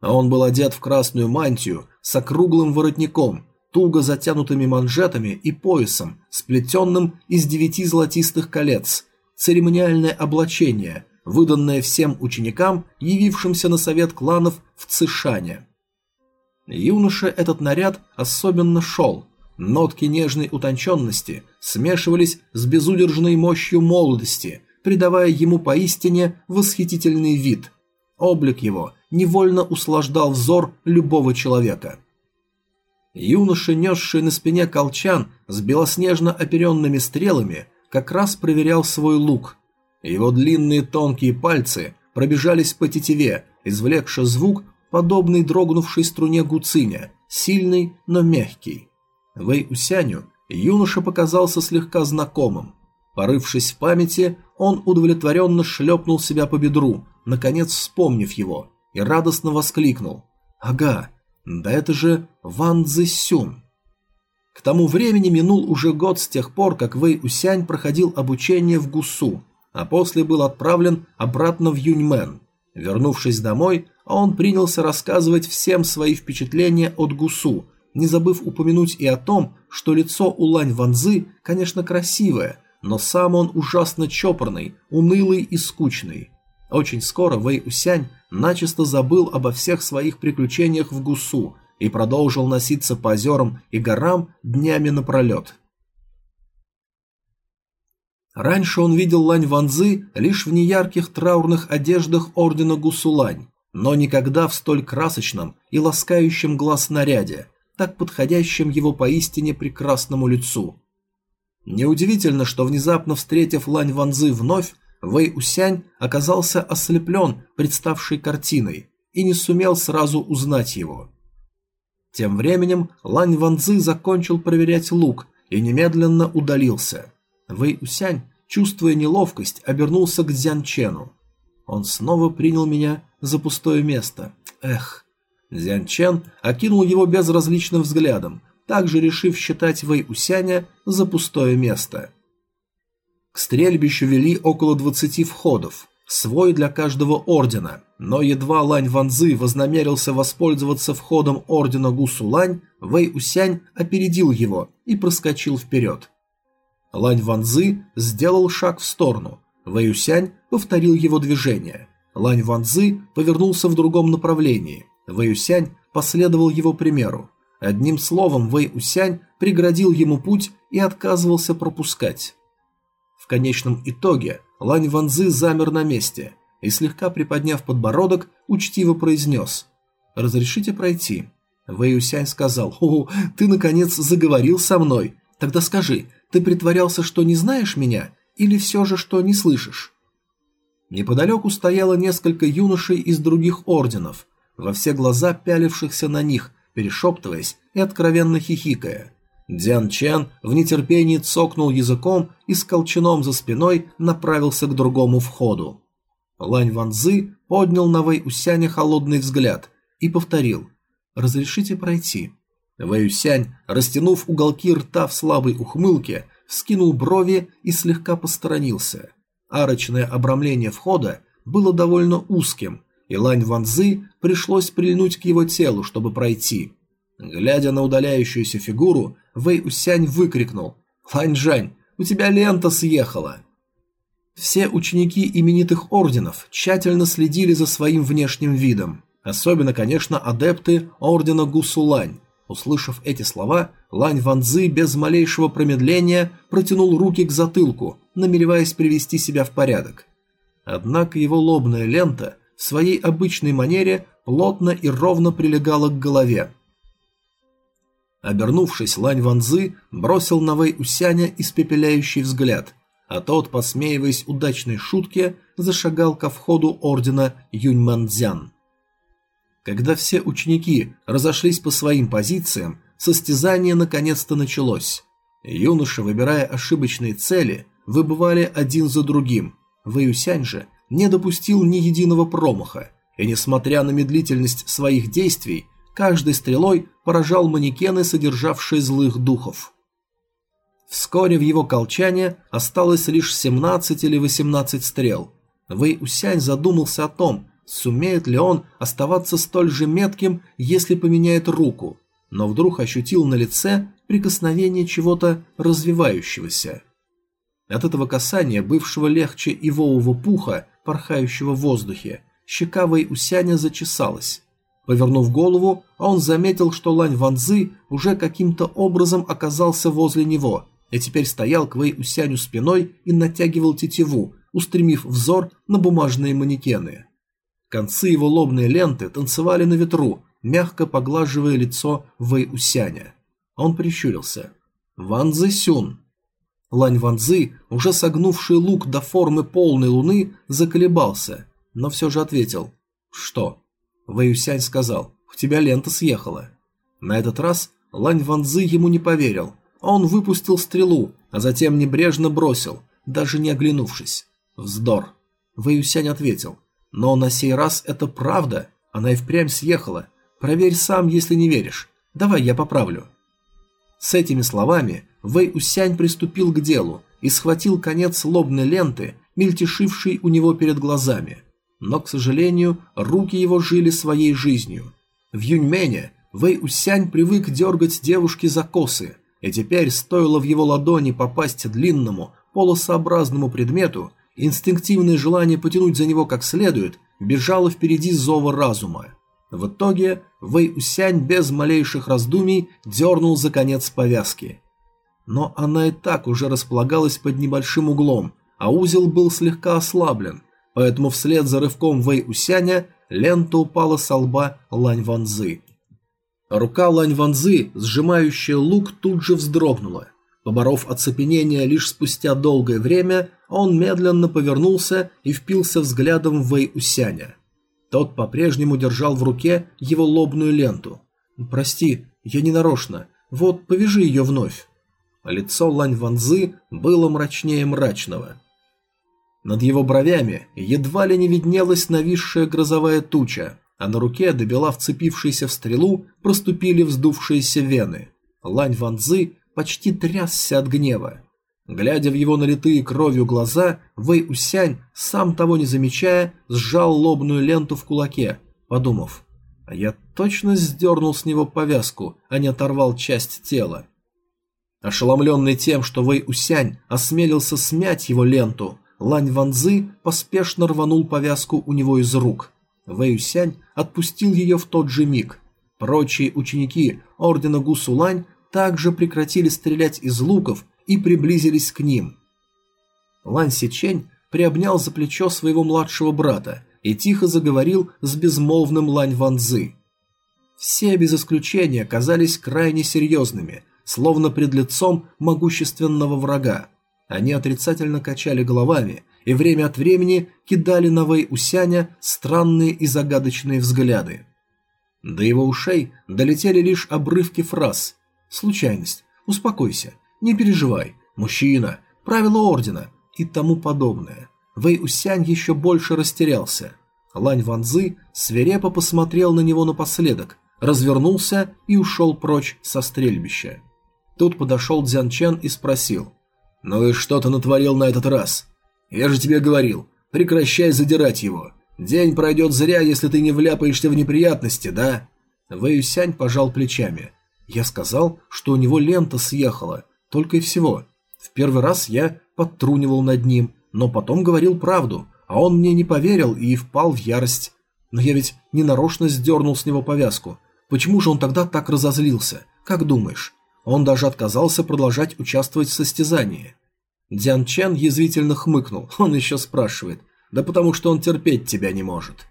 А он был одет в красную мантию с округлым воротником, туго затянутыми манжетами и поясом, сплетенным из девяти золотистых колец, церемониальное облачение, выданное всем ученикам, явившимся на совет кланов в Цишане. Юноше этот наряд особенно шел. Нотки нежной утонченности смешивались с безудержной мощью молодости, придавая ему поистине восхитительный вид. Облик его невольно услаждал взор любого человека. Юноша, несший на спине колчан с белоснежно оперенными стрелами, как раз проверял свой лук. Его длинные тонкие пальцы пробежались по тетиве, извлекши звук, подобный дрогнувшей струне гуциня, сильный, но мягкий. Вэй Усяню юноша показался слегка знакомым. Порывшись в памяти, он удовлетворенно шлепнул себя по бедру, наконец вспомнив его, и радостно воскликнул. «Ага, да это же Ван Цзэсюн!» К тому времени минул уже год с тех пор, как Вэй Усянь проходил обучение в Гусу, а после был отправлен обратно в Юньмэн. Вернувшись домой, он принялся рассказывать всем свои впечатления от Гусу, не забыв упомянуть и о том, что лицо у Лань Ванзы, конечно, красивое, но сам он ужасно чопорный, унылый и скучный. Очень скоро Вэй Усянь начисто забыл обо всех своих приключениях в Гусу и продолжил носиться по озерам и горам днями напролет. Раньше он видел Лань Ванзы лишь в неярких траурных одеждах ордена Гусулань, но никогда в столь красочном и ласкающем глаз наряде, так подходящем его поистине прекрасному лицу. Неудивительно, что внезапно встретив Лань Ванзы вновь, Вэй Усянь оказался ослеплен представшей картиной и не сумел сразу узнать его. Тем временем Лань Ванзы закончил проверять лук и немедленно удалился. Вэй Усянь, чувствуя неловкость, обернулся к Дзян Чену. Он снова принял меня за пустое место. Эх. Дзян Чен окинул его безразличным взглядом, также решив считать Вэй Усяня за пустое место. Стрельбищу вели около 20 входов, свой для каждого ордена, но едва Лань Ванзы вознамерился воспользоваться входом ордена Гусу Лань, Вэй Усянь опередил его и проскочил вперед. Лань Ванзы сделал шаг в сторону, Вэй Усянь повторил его движение. Лань Ванзы повернулся в другом направлении, Вэй Усянь последовал его примеру. Одним словом, Вэй Усянь преградил ему путь и отказывался пропускать конечном итоге Лань Ванзы замер на месте и, слегка приподняв подбородок, учтиво произнес «Разрешите пройти?» Вэй Юсянь сказал «О, ты наконец заговорил со мной. Тогда скажи, ты притворялся, что не знаешь меня, или все же, что не слышишь?» Неподалеку стояло несколько юношей из других орденов, во все глаза пялившихся на них, перешептываясь и откровенно хихикая. Дзян Чен в нетерпении цокнул языком и с колчаном за спиной направился к другому входу. Лань Ванзы поднял на Вэй Усяня холодный взгляд и повторил «Разрешите пройти». Вэй Усянь, растянув уголки рта в слабой ухмылке, скинул брови и слегка посторонился. Арочное обрамление входа было довольно узким, и Лань Ванзы пришлось прильнуть к его телу, чтобы пройти. Глядя на удаляющуюся фигуру, Вэй Усянь выкрикнул «Ланьжань, у тебя лента съехала!» Все ученики именитых орденов тщательно следили за своим внешним видом. Особенно, конечно, адепты ордена Гусулань. Услышав эти слова, Лань Ванзы без малейшего промедления протянул руки к затылку, намереваясь привести себя в порядок. Однако его лобная лента в своей обычной манере плотно и ровно прилегала к голове, Обернувшись, Лань Ванзы бросил на Вэй Усяня испепеляющий взгляд, а тот, посмеиваясь удачной шутке, зашагал ко входу ордена Юньманцзян. Когда все ученики разошлись по своим позициям, состязание наконец-то началось. Юноши, выбирая ошибочные цели, выбывали один за другим. Вэюсянь же не допустил ни единого промаха, и, несмотря на медлительность своих действий, каждой стрелой поражал манекены, содержавшие злых духов. Вскоре в его колчане осталось лишь 17 или 18 стрел. Вэй Усянь задумался о том, сумеет ли он оставаться столь же метким, если поменяет руку, но вдруг ощутил на лице прикосновение чего-то развивающегося. От этого касания, бывшего легче ивового пуха, порхающего в воздухе, щека Вэй Усяня зачесалась. Повернув голову, он заметил, что Лань Ванзы уже каким-то образом оказался возле него и теперь стоял к Вэй Усяню спиной и натягивал тетиву, устремив взор на бумажные манекены. Концы его лобной ленты танцевали на ветру, мягко поглаживая лицо Вэй Усяня. Он прищурился. «Ван Цзэ Сюн!» Лань Ванзы, уже согнувший лук до формы полной луны, заколебался, но все же ответил. «Что?» Вэюсянь сказал, «У тебя лента съехала». На этот раз Лань Ванзы ему не поверил. Он выпустил стрелу, а затем небрежно бросил, даже не оглянувшись. Вздор. Вэюсянь ответил, «Но на сей раз это правда, она и впрямь съехала. Проверь сам, если не веришь. Давай я поправлю». С этими словами Вэй Усянь приступил к делу и схватил конец лобной ленты, мельтешившей у него перед глазами – но, к сожалению, руки его жили своей жизнью. В Юньмене Вэй Усянь привык дергать девушки за косы, и теперь стоило в его ладони попасть длинному, полосообразному предмету, инстинктивное желание потянуть за него как следует бежало впереди зова разума. В итоге Вэй Усянь без малейших раздумий дернул за конец повязки. но она и так уже располагалась под небольшим углом, а узел был слегка ослаблен, поэтому вслед за рывком Вэй Усяня лента упала с лба Лань Ванзы. Рука Лань Ванзы, сжимающая лук, тут же вздрогнула. Поборов оцепенение лишь спустя долгое время, он медленно повернулся и впился взглядом в Вэй Усяня. Тот по-прежнему держал в руке его лобную ленту. «Прости, я не нарочно. Вот, повяжи ее вновь». Лицо Лань Ванзы было мрачнее мрачного. Над его бровями едва ли не виднелась нависшая грозовая туча, а на руке, добила вцепившейся в стрелу, проступили вздувшиеся вены. Лань Ванзы почти трясся от гнева. Глядя в его налитые кровью глаза, Вэй Усянь, сам того не замечая, сжал лобную ленту в кулаке, подумав, а я точно сдернул с него повязку, а не оторвал часть тела. Ошеломленный тем, что Вэй Усянь осмелился смять его ленту, Лань Ванзы поспешно рванул повязку у него из рук. Вэй Усянь отпустил ее в тот же миг. Прочие ученики ордена Гусулань также прекратили стрелять из луков и приблизились к ним. Лань Сичень приобнял за плечо своего младшего брата и тихо заговорил с безмолвным Лань Ванзы. Все без исключения казались крайне серьезными, словно пред лицом могущественного врага. Они отрицательно качали головами и время от времени кидали на Вэй Усяня странные и загадочные взгляды. До его ушей долетели лишь обрывки фраз «Случайность», «Успокойся», «Не переживай», «Мужчина», «Правила ордена» и тому подобное. Вэй Усянь еще больше растерялся. Лань Ванзы свирепо посмотрел на него напоследок, развернулся и ушел прочь со стрельбища. Тут подошел Дзян Чен и спросил. «Ну и что ты натворил на этот раз? Я же тебе говорил, прекращай задирать его. День пройдет зря, если ты не вляпаешься в неприятности, да?» Вэй Сянь пожал плечами. «Я сказал, что у него лента съехала, только и всего. В первый раз я подтрунивал над ним, но потом говорил правду, а он мне не поверил и впал в ярость. Но я ведь не нарочно сдернул с него повязку. Почему же он тогда так разозлился? Как думаешь?» Он даже отказался продолжать участвовать в состязании. Дзян Чен язвительно хмыкнул. Он еще спрашивает. Да потому что он терпеть тебя не может.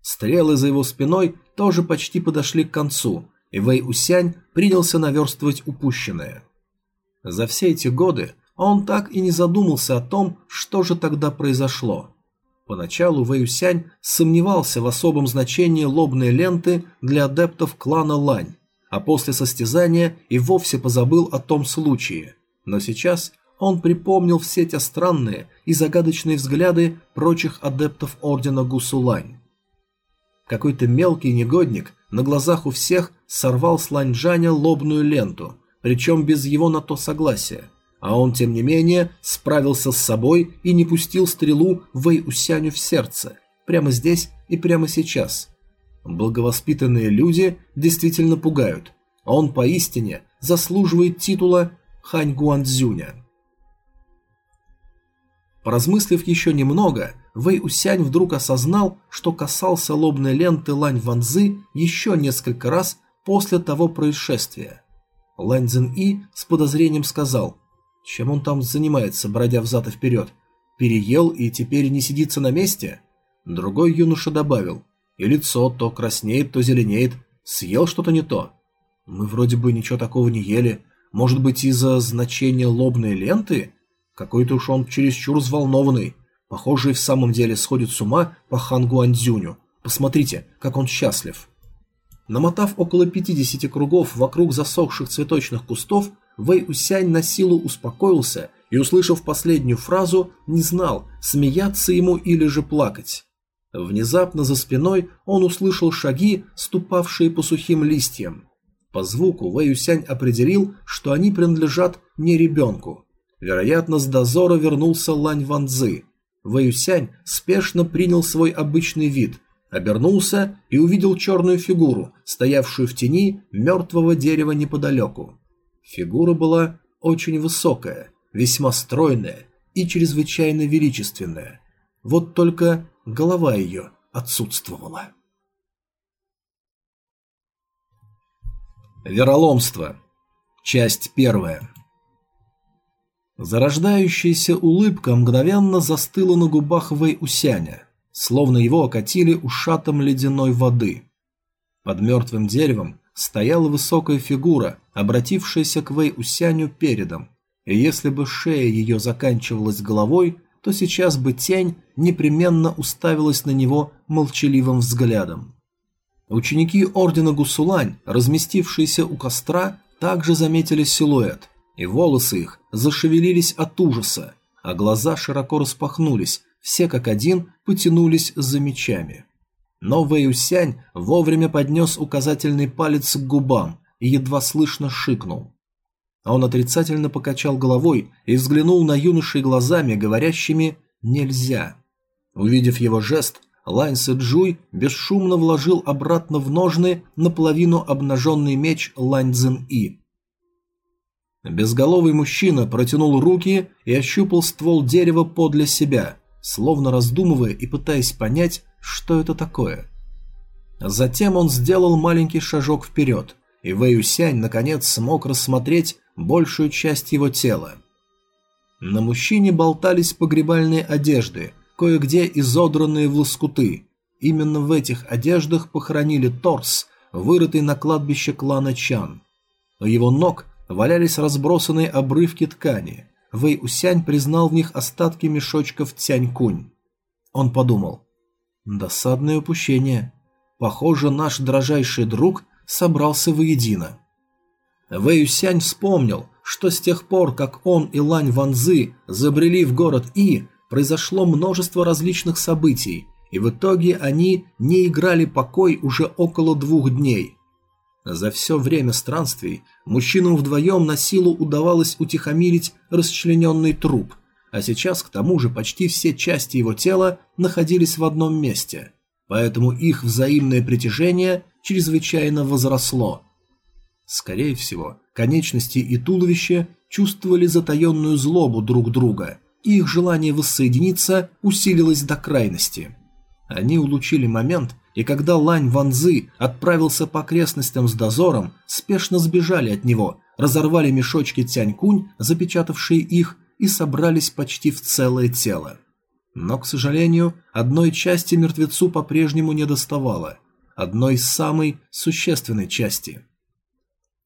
Стрелы за его спиной тоже почти подошли к концу, и Вэй Усянь принялся наверстывать упущенное. За все эти годы он так и не задумался о том, что же тогда произошло. Поначалу Вэй Усянь сомневался в особом значении лобной ленты для адептов клана Лань, а после состязания и вовсе позабыл о том случае. Но сейчас он припомнил все те странные и загадочные взгляды прочих адептов ордена Гусулань. Какой-то мелкий негодник на глазах у всех сорвал с Ланьжаня лобную ленту, причем без его на то согласия, а он, тем не менее, справился с собой и не пустил стрелу Вэй Усяню в сердце, прямо здесь и прямо сейчас – Благовоспитанные люди действительно пугают, а он поистине заслуживает титула Хань Гуанцзюня. Поразмыслив еще немного, Вэй Усянь вдруг осознал, что касался лобной ленты Лань Ванзы еще несколько раз после того происшествия. Лань Цзин И с подозрением сказал, чем он там занимается, бродя взад и вперед, переел и теперь не сидится на месте? Другой юноша добавил, и лицо то краснеет, то зеленеет. Съел что-то не то. Мы вроде бы ничего такого не ели. Может быть, из-за значения лобной ленты? Какой-то уж он чересчур взволнованный. Похоже, и в самом деле сходит с ума по Хангу Андзюню. Посмотрите, как он счастлив. Намотав около 50 кругов вокруг засохших цветочных кустов, Вэй Усянь на силу успокоился и, услышав последнюю фразу, не знал, смеяться ему или же плакать. Внезапно за спиной он услышал шаги, ступавшие по сухим листьям. По звуку Вэюсянь определил, что они принадлежат не ребенку. Вероятно, с дозора вернулся Лань Ванзы. Вэюсянь спешно принял свой обычный вид, обернулся и увидел черную фигуру, стоявшую в тени мертвого дерева неподалеку. Фигура была очень высокая, весьма стройная и чрезвычайно величественная. Вот только голова ее отсутствовала. Вероломство. Часть первая. Зарождающаяся улыбка мгновенно застыла на губах Вэй Усяня, словно его окатили ушатом ледяной воды. Под мертвым деревом стояла высокая фигура, обратившаяся к Вэй Усяню передом, и если бы шея ее заканчивалась головой, то сейчас бы тень непременно уставилась на него молчаливым взглядом. Ученики ордена Гусулань, разместившиеся у костра, также заметили силуэт, и волосы их зашевелились от ужаса, а глаза широко распахнулись, все как один потянулись за мечами. Но Вэйюсянь вовремя поднес указательный палец к губам и едва слышно шикнул. Он отрицательно покачал головой и взглянул на юношей глазами, говорящими «нельзя». Увидев его жест, Лань Сэджуй бесшумно вложил обратно в ножны наполовину обнаженный меч Лань Цзин И. Безголовый мужчина протянул руки и ощупал ствол дерева подле себя, словно раздумывая и пытаясь понять, что это такое. Затем он сделал маленький шажок вперед, и Вэй Юсянь наконец смог рассмотреть большую часть его тела. На мужчине болтались погребальные одежды, кое-где изодранные в лоскуты. Именно в этих одеждах похоронили торс, вырытый на кладбище клана Чан. У его ног валялись разбросанные обрывки ткани. Вэй Усянь признал в них остатки мешочков Тянь-Кунь. Он подумал. Досадное упущение. Похоже, наш дрожайший друг собрался воедино. Вэй Усянь вспомнил, что с тех пор, как он и Лань Ванзы забрели в город И, произошло множество различных событий, и в итоге они не играли покой уже около двух дней – за все время странствий мужчинам вдвоем на силу удавалось утихомирить расчлененный труп, а сейчас к тому же почти все части его тела находились в одном месте, поэтому их взаимное притяжение чрезвычайно возросло. Скорее всего, конечности и туловище чувствовали затаенную злобу друг друга, и их желание воссоединиться усилилось до крайности. Они улучили момент и когда Лань Ванзы отправился по окрестностям с дозором, спешно сбежали от него, разорвали мешочки Тянь-Кунь, запечатавшие их, и собрались почти в целое тело. Но, к сожалению, одной части мертвецу по-прежнему не доставало. Одной самой существенной части.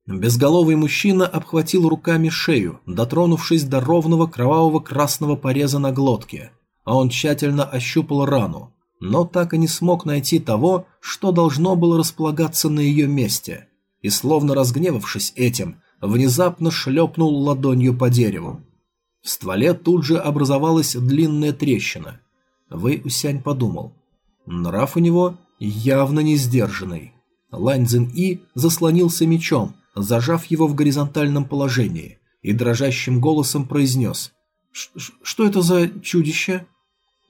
Безголовый мужчина обхватил руками шею, дотронувшись до ровного кровавого красного пореза на глотке, а он тщательно ощупал рану, но так и не смог найти того, что должно было располагаться на ее месте, и, словно разгневавшись этим, внезапно шлепнул ладонью по дереву. В стволе тут же образовалась длинная трещина. Вэй Усянь подумал. Нрав у него явно не сдержанный. Лань Цзин И заслонился мечом, зажав его в горизонтальном положении, и дрожащим голосом произнес «Что это за чудище?»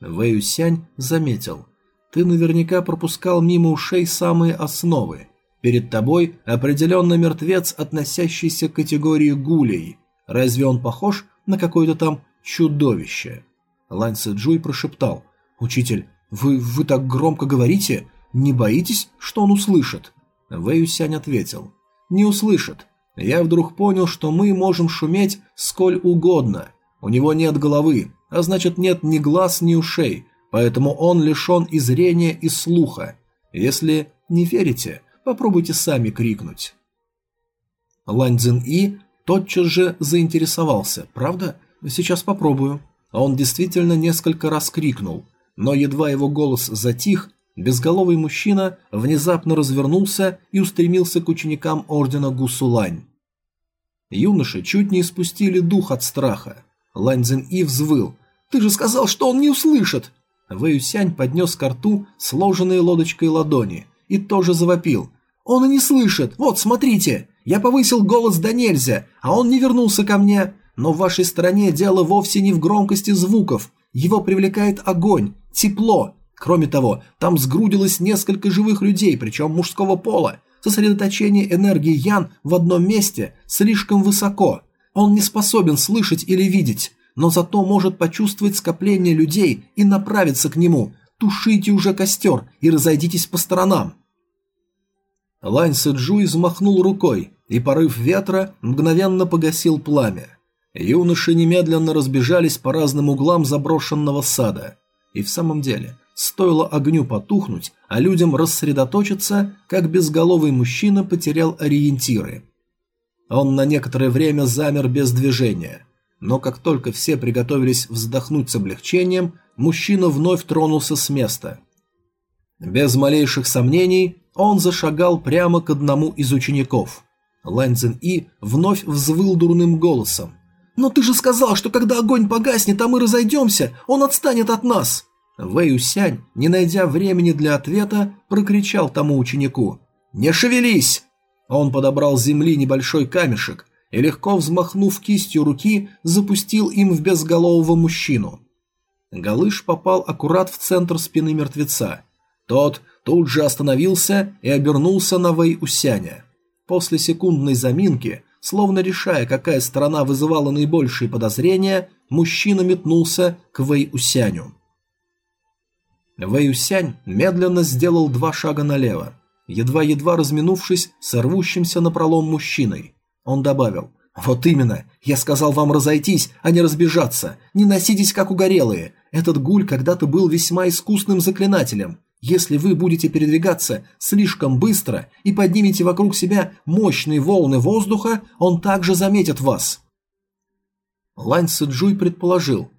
Вэй Сянь заметил. «Ты наверняка пропускал мимо ушей самые основы. Перед тобой определенно мертвец, относящийся к категории гулей. Разве он похож на какое-то там чудовище?» Лань Сэджуй прошептал. «Учитель, вы, вы так громко говорите? Не боитесь, что он услышит?» Вэй Сянь ответил. «Не услышит. Я вдруг понял, что мы можем шуметь сколь угодно. У него нет головы, а значит нет ни глаз, ни ушей, поэтому он лишен и зрения, и слуха. Если не верите, попробуйте сами крикнуть. Лань Цзин И тотчас же заинтересовался, правда? Сейчас попробую. А он действительно несколько раз крикнул, но едва его голос затих, безголовый мужчина внезапно развернулся и устремился к ученикам ордена Гусулань. Юноши чуть не испустили дух от страха. Лань Цзин И взвыл. «Ты же сказал, что он не услышит!» Вэй Сянь поднес к рту сложенные лодочкой ладони и тоже завопил. «Он и не слышит! Вот, смотрите! Я повысил голос до нельзя, а он не вернулся ко мне! Но в вашей стране дело вовсе не в громкости звуков. Его привлекает огонь, тепло. Кроме того, там сгрудилось несколько живых людей, причем мужского пола. Сосредоточение энергии Ян в одном месте слишком высоко. Он не способен слышать или видеть, но зато может почувствовать скопление людей и направиться к нему. Тушите уже костер и разойдитесь по сторонам. Лань Сэджуй взмахнул рукой, и порыв ветра мгновенно погасил пламя. Юноши немедленно разбежались по разным углам заброшенного сада. И в самом деле, стоило огню потухнуть, а людям рассредоточиться, как безголовый мужчина потерял ориентиры. Он на некоторое время замер без движения, но как только все приготовились вздохнуть с облегчением, мужчина вновь тронулся с места. Без малейших сомнений он зашагал прямо к одному из учеников. Лань И вновь взвыл дурным голосом. «Но ты же сказал, что когда огонь погаснет, а мы разойдемся, он отстанет от нас!» Вэй Усянь, не найдя времени для ответа, прокричал тому ученику. «Не шевелись!» Он подобрал с земли небольшой камешек и, легко взмахнув кистью руки, запустил им в безголового мужчину. Галыш попал аккурат в центр спины мертвеца. Тот тут же остановился и обернулся на Вэй Усяня. После секундной заминки, словно решая, какая сторона вызывала наибольшие подозрения, мужчина метнулся к Вэй Усяню. Вэй Усянь медленно сделал два шага налево, едва-едва разминувшись с рвущимся напролом мужчиной. Он добавил «Вот именно, я сказал вам разойтись, а не разбежаться, не носитесь как угорелые. Этот гуль когда-то был весьма искусным заклинателем, если вы будете передвигаться слишком быстро и поднимете вокруг себя мощные волны воздуха, он также заметит вас. Лань Сыджуй предположил.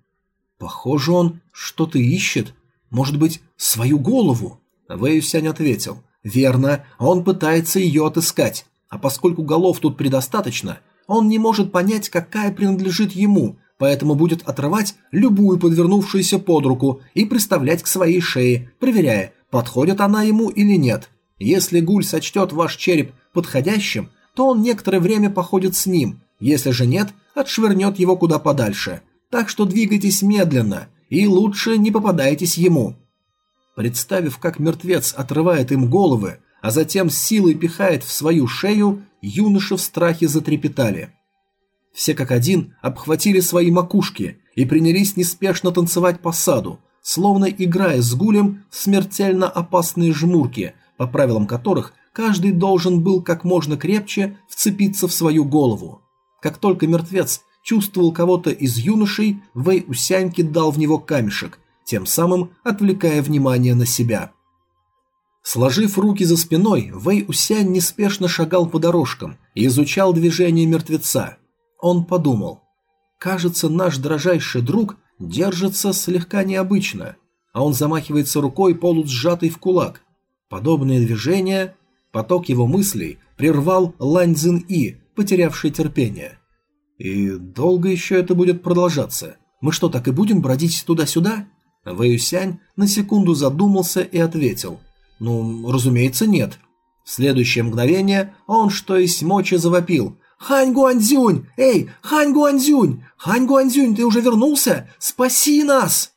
Похоже, он что-то ищет. Может быть, свою голову? Вэй Сянь ответил. Верно, он пытается ее отыскать. А поскольку голов тут предостаточно, он не может понять, какая принадлежит ему, поэтому будет отрывать любую подвернувшуюся под руку и приставлять к своей шее, проверяя, подходит она ему или нет. Если гуль сочтет ваш череп подходящим, то он некоторое время походит с ним, если же нет, отшвырнет его куда подальше. Так что двигайтесь медленно и лучше не попадайтесь ему. Представив, как мертвец отрывает им головы, а затем силой пихает в свою шею, юноши в страхе затрепетали. Все как один обхватили свои макушки и принялись неспешно танцевать по саду, словно играя с гулем в смертельно опасные жмурки, по правилам которых каждый должен был как можно крепче вцепиться в свою голову. Как только мертвец чувствовал кого-то из юношей, Вэй Усянь кидал в него камешек, тем самым отвлекая внимание на себя. Сложив руки за спиной, Вэй Усянь неспешно шагал по дорожкам и изучал движение мертвеца. Он подумал, кажется, наш дрожайший друг держится слегка необычно, а он замахивается рукой полусжатой в кулак. Подобное движение, поток его мыслей прервал Лань Цзин И, потерявший терпение. И долго еще это будет продолжаться? Мы что, так и будем бродить туда-сюда? Вэюсянь на секунду задумался и ответил. Ну, разумеется, нет. В следующее мгновение он что есть мочи завопил. «Хань Гуанзюнь! Эй, Хань Гуанзюнь! Хань Гуанзюнь, ты уже вернулся? Спаси нас!»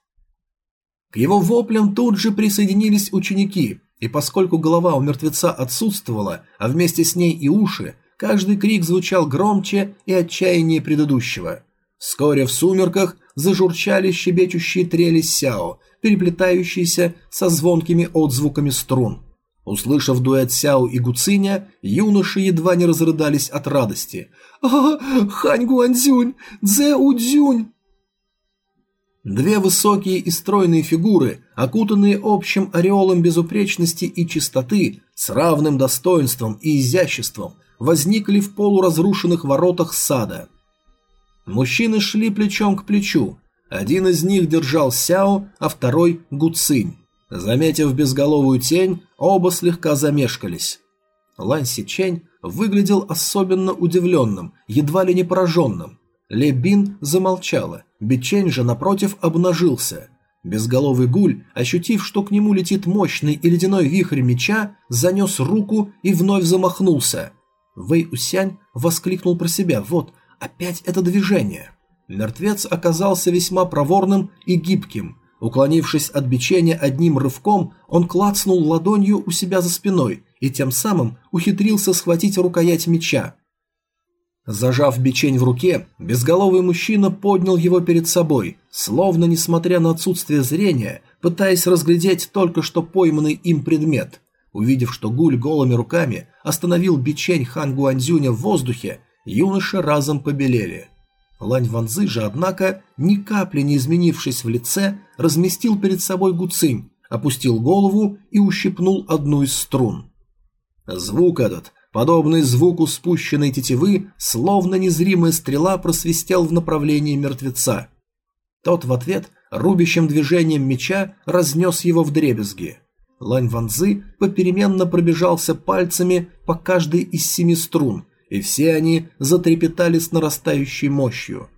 К его воплям тут же присоединились ученики, и поскольку голова у мертвеца отсутствовала, а вместе с ней и уши, каждый крик звучал громче и отчаяннее предыдущего. Вскоре в сумерках зажурчали щебечущие трели сяо, переплетающиеся со звонкими отзвуками струн. Услышав дуэт Сяо и Гуциня, юноши едва не разрыдались от радости. «А, Хань Гуанзюнь! Дзе Удзюнь!» Две высокие и стройные фигуры, окутанные общим ореолом безупречности и чистоты, с равным достоинством и изяществом, возникли в полуразрушенных воротах сада. Мужчины шли плечом к плечу. Один из них держал Сяо, а второй – Гуцинь. Заметив безголовую тень, оба слегка замешкались. Лань Сичень выглядел особенно удивленным, едва ли не пораженным. Ле Бин замолчала, Бичень же, напротив, обнажился. Безголовый гуль, ощутив, что к нему летит мощный и ледяной вихрь меча, занес руку и вновь замахнулся. Вэй Усянь воскликнул про себя «Вот, опять это движение!» Мертвец оказался весьма проворным и гибким, Уклонившись от бичения одним рывком, он клацнул ладонью у себя за спиной и тем самым ухитрился схватить рукоять меча. Зажав бичень в руке, безголовый мужчина поднял его перед собой, словно, несмотря на отсутствие зрения, пытаясь разглядеть только что пойманный им предмет. Увидев, что гуль голыми руками остановил бичень хан Гуанзюня в воздухе, юноши разом побелели. Лань Ванзы же, однако, ни капли не изменившись в лице, разместил перед собой гуцинь, опустил голову и ущипнул одну из струн. Звук этот, подобный звуку спущенной тетивы, словно незримая стрела просвистел в направлении мертвеца. Тот в ответ рубящим движением меча разнес его в дребезги. Лань Ванзы попеременно пробежался пальцами по каждой из семи струн, и все они затрепетали с нарастающей мощью.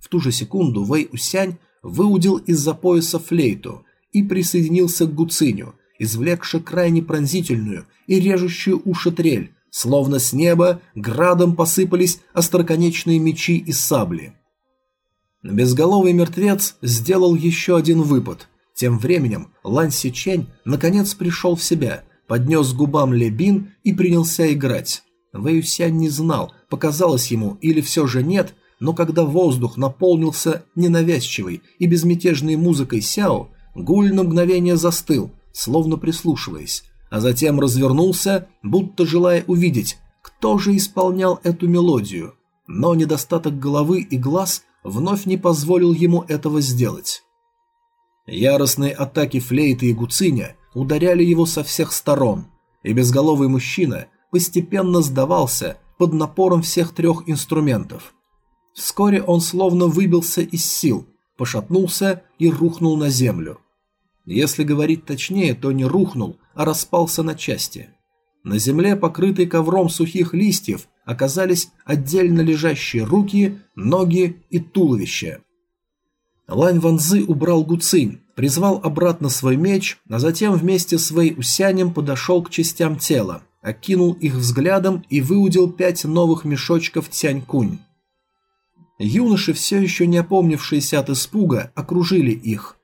В ту же секунду Вэй Усянь выудил из-за пояса флейту и присоединился к Гуциню, извлекши крайне пронзительную и режущую уши трель, словно с неба градом посыпались остроконечные мечи и сабли. Безголовый мертвец сделал еще один выпад. Тем временем Лан Сичень наконец пришел в себя, поднес губам Лебин и принялся играть. Вэйюсянь не знал, показалось ему или все же нет, но когда воздух наполнился ненавязчивой и безмятежной музыкой Сяо, Гуль на мгновение застыл, словно прислушиваясь, а затем развернулся, будто желая увидеть, кто же исполнял эту мелодию. Но недостаток головы и глаз вновь не позволил ему этого сделать. Яростные атаки флейты и гуциня ударяли его со всех сторон, и безголовый мужчина постепенно сдавался под напором всех трех инструментов. Вскоре он словно выбился из сил, пошатнулся и рухнул на землю. Если говорить точнее, то не рухнул, а распался на части. На земле, покрытой ковром сухих листьев, оказались отдельно лежащие руки, ноги и туловище. Лань Ванзы убрал Гуцинь, призвал обратно свой меч, а затем вместе с Вэй Усянем подошел к частям тела, окинул их взглядом и выудил пять новых мешочков Тянь-Кунь. Юноши, все еще не опомнившиеся от испуга, окружили их.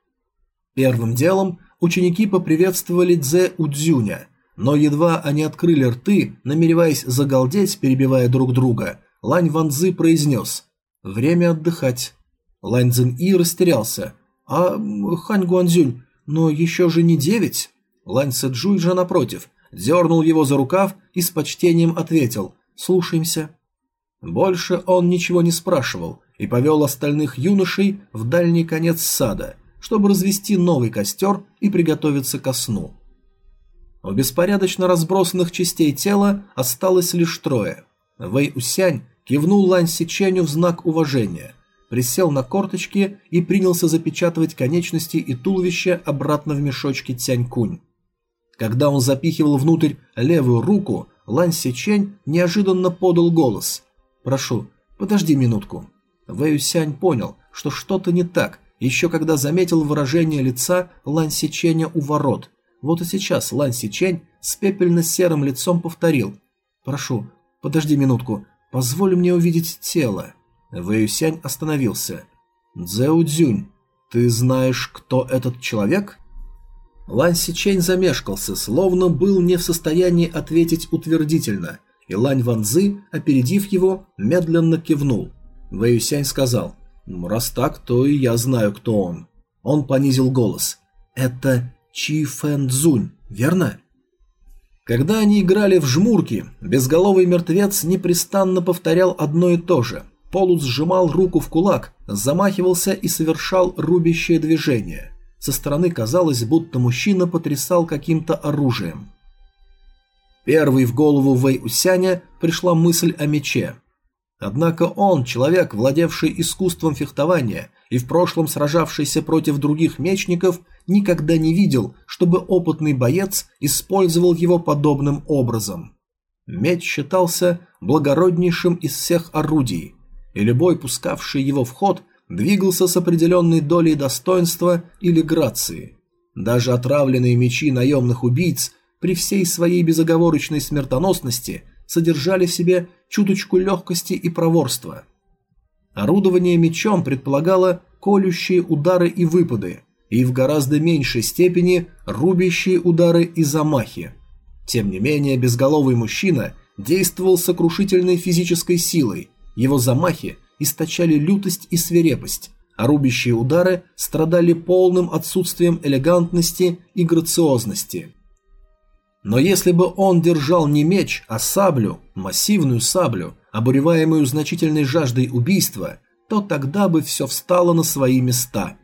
Первым делом ученики поприветствовали Дзе Удзюня, но едва они открыли рты, намереваясь загалдеть, перебивая друг друга, Лань Ванзы произнес «Время отдыхать». Лань Цзин И растерялся. «А, Хань Гуанзюнь, но еще же не девять?» Лань Сэджуй же, напротив, дернул его за рукав и с почтением ответил «Слушаемся». Больше он ничего не спрашивал и повел остальных юношей в дальний конец сада, чтобы развести новый костер и приготовиться ко сну. У беспорядочно разбросанных частей тела осталось лишь трое. Вэй Усянь кивнул Лань Сиченю в знак уважения, присел на корточки и принялся запечатывать конечности и туловище обратно в мешочки Тянь-Кунь. Когда он запихивал внутрь левую руку, Лань Сичень неожиданно подал голос. «Прошу, подожди минутку». Вэй Сянь понял, что что-то не так, еще когда заметил выражение лица Лань Сиченя у ворот. Вот и сейчас Лань Сичень с пепельно-серым лицом повторил. «Прошу, подожди минутку, позволь мне увидеть тело». Вэй Сянь остановился. «Цзэу Цзюнь, ты знаешь, кто этот человек?» Лань Сичень замешкался, словно был не в состоянии ответить утвердительно, и Лань Ванзы, опередив его, медленно кивнул. Вэйюсянь сказал, «Ну, раз так, то и я знаю, кто он». Он понизил голос. «Это Чи Фэн Цзунь, верно?» Когда они играли в жмурки, безголовый мертвец непрестанно повторял одно и то же. Полус сжимал руку в кулак, замахивался и совершал рубящее движение. Со стороны казалось, будто мужчина потрясал каким-то оружием. Первый в голову Вэй Усяня пришла мысль о мече. Однако он, человек, владевший искусством фехтования и в прошлом сражавшийся против других мечников, никогда не видел, чтобы опытный боец использовал его подобным образом. Меч считался благороднейшим из всех орудий, и любой, пускавший его в ход – двигался с определенной долей достоинства или грации. Даже отравленные мечи наемных убийц при всей своей безоговорочной смертоносности содержали в себе чуточку легкости и проворства. Орудование мечом предполагало колющие удары и выпады, и в гораздо меньшей степени рубящие удары и замахи. Тем не менее, безголовый мужчина действовал сокрушительной физической силой, его замахи источали лютость и свирепость, а рубящие удары страдали полным отсутствием элегантности и грациозности. Но если бы он держал не меч, а саблю, массивную саблю, обуреваемую значительной жаждой убийства, то тогда бы все встало на свои места.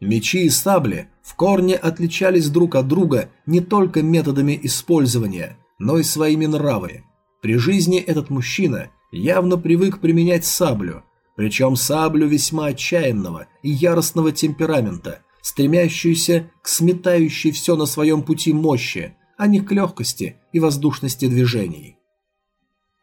Мечи и сабли в корне отличались друг от друга не только методами использования, но и своими нравами. При жизни этот мужчина явно привык применять саблю, причем саблю весьма отчаянного и яростного темперамента, стремящуюся к сметающей все на своем пути мощи, а не к легкости и воздушности движений.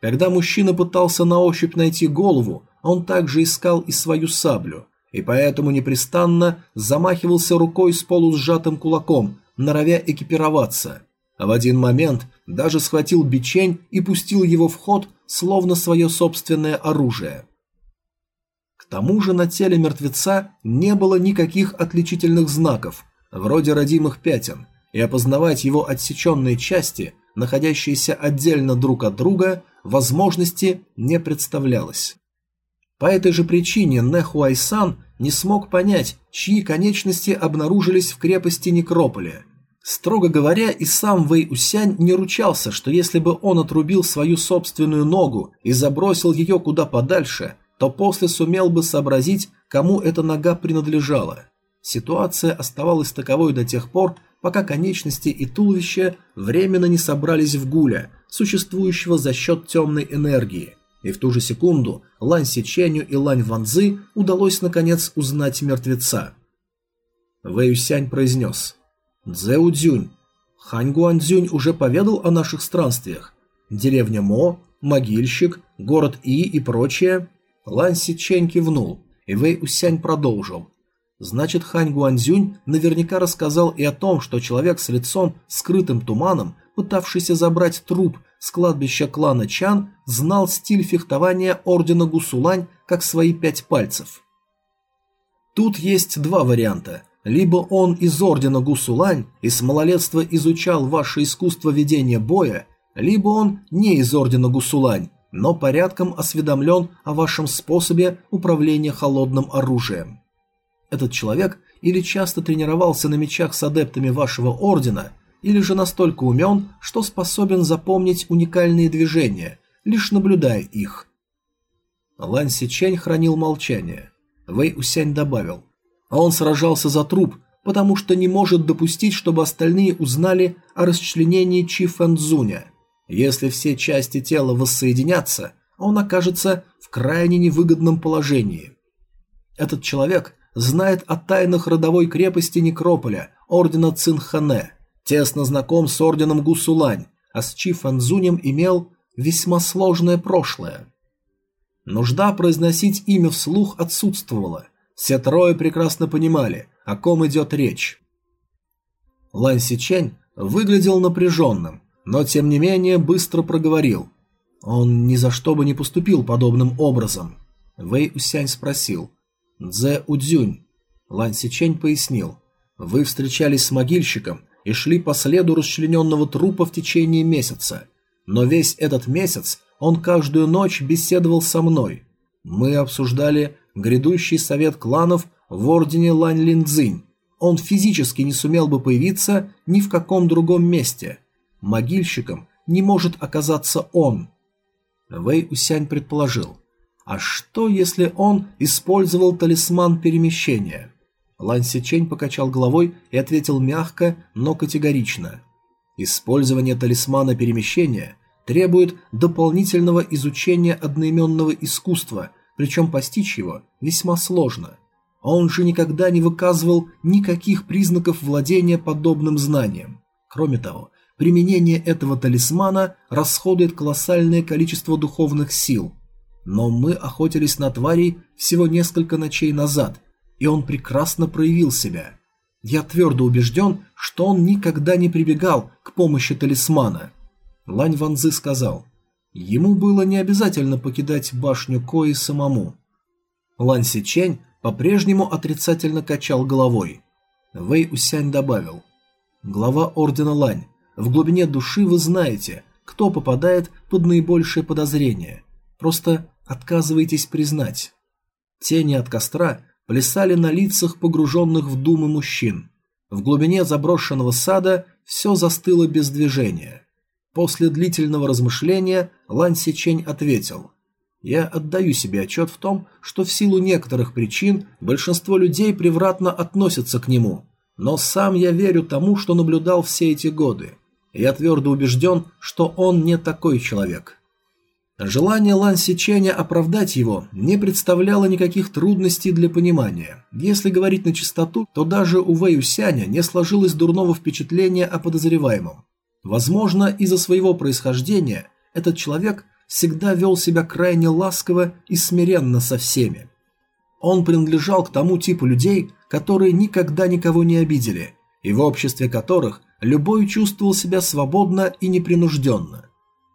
Когда мужчина пытался на ощупь найти голову, он также искал и свою саблю, и поэтому непрестанно замахивался рукой с полусжатым кулаком, норовя экипироваться, в один момент даже схватил бичень и пустил его в ход, словно свое собственное оружие. К тому же на теле мертвеца не было никаких отличительных знаков, вроде родимых пятен, и опознавать его отсеченные части, находящиеся отдельно друг от друга, возможности не представлялось. По этой же причине Нехуайсан не смог понять, чьи конечности обнаружились в крепости Некрополя. Строго говоря, и сам Вэй Усянь не ручался, что если бы он отрубил свою собственную ногу и забросил ее куда подальше, то после сумел бы сообразить, кому эта нога принадлежала. Ситуация оставалась таковой до тех пор, пока конечности и туловище временно не собрались в гуля, существующего за счет темной энергии. И в ту же секунду Лань Сиченю и Лань Ванзы удалось наконец узнать мертвеца. Вэйюсянь произнес «Цзэу Дзюнь, Хань Гуанцзюнь уже поведал о наших странствиях. Деревня Мо, могильщик, город И и прочее». Лань Сичень кивнул, и Вэй Усянь продолжил. Значит, Хань Гуанзюнь наверняка рассказал и о том, что человек с лицом, скрытым туманом, пытавшийся забрать труп с кладбища клана Чан, знал стиль фехтования ордена Гусулань как свои пять пальцев. Тут есть два варианта. Либо он из ордена Гусулань и с малолетства изучал ваше искусство ведения боя, либо он не из ордена Гусулань но порядком осведомлен о вашем способе управления холодным оружием. Этот человек или часто тренировался на мечах с адептами вашего ордена, или же настолько умен, что способен запомнить уникальные движения, лишь наблюдая их. Лань Сичень хранил молчание. Вэй Усянь добавил. А он сражался за труп, потому что не может допустить, чтобы остальные узнали о расчленении Чи Фэнцзуня – если все части тела воссоединятся, он окажется в крайне невыгодном положении. Этот человек знает о тайнах родовой крепости Некрополя, ордена Цинхане, тесно знаком с орденом Гусулань, а с Чи Фанзунем имел весьма сложное прошлое. Нужда произносить имя вслух отсутствовала. Все трое прекрасно понимали, о ком идет речь. Лань Сичень выглядел напряженным, но тем не менее быстро проговорил. Он ни за что бы не поступил подобным образом. Вэй Усянь спросил. «Дзе Удзюнь». Лань Сичень пояснил. «Вы встречались с могильщиком и шли по следу расчлененного трупа в течение месяца. Но весь этот месяц он каждую ночь беседовал со мной. Мы обсуждали грядущий совет кланов в ордене Лань Линдзинь. Он физически не сумел бы появиться ни в каком другом месте» могильщиком не может оказаться он. Вэй Усянь предположил. А что, если он использовал талисман перемещения? Лан Сичень покачал головой и ответил мягко, но категорично. Использование талисмана перемещения требует дополнительного изучения одноименного искусства, причем постичь его весьма сложно. Он же никогда не выказывал никаких признаков владения подобным знанием. Кроме того, применение этого талисмана расходует колоссальное количество духовных сил. Но мы охотились на тварей всего несколько ночей назад, и он прекрасно проявил себя. Я твердо убежден, что он никогда не прибегал к помощи талисмана. Лань Ванзы сказал, ему было не обязательно покидать башню Кои самому. Лань Сичень по-прежнему отрицательно качал головой. Вэй Усянь добавил, глава ордена Лань, в глубине души вы знаете, кто попадает под наибольшее подозрение. Просто отказываетесь признать. Тени от костра плясали на лицах погруженных в думы мужчин. В глубине заброшенного сада все застыло без движения. После длительного размышления Лан Сичень ответил. Я отдаю себе отчет в том, что в силу некоторых причин большинство людей превратно относятся к нему, но сам я верю тому, что наблюдал все эти годы. Я твердо убежден, что он не такой человек. Желание Лан Сиченя оправдать его не представляло никаких трудностей для понимания. Если говорить на чистоту, то даже у Вэй Усяня не сложилось дурного впечатления о подозреваемом. Возможно, из-за своего происхождения этот человек всегда вел себя крайне ласково и смиренно со всеми. Он принадлежал к тому типу людей, которые никогда никого не обидели, и в обществе которых любой чувствовал себя свободно и непринужденно.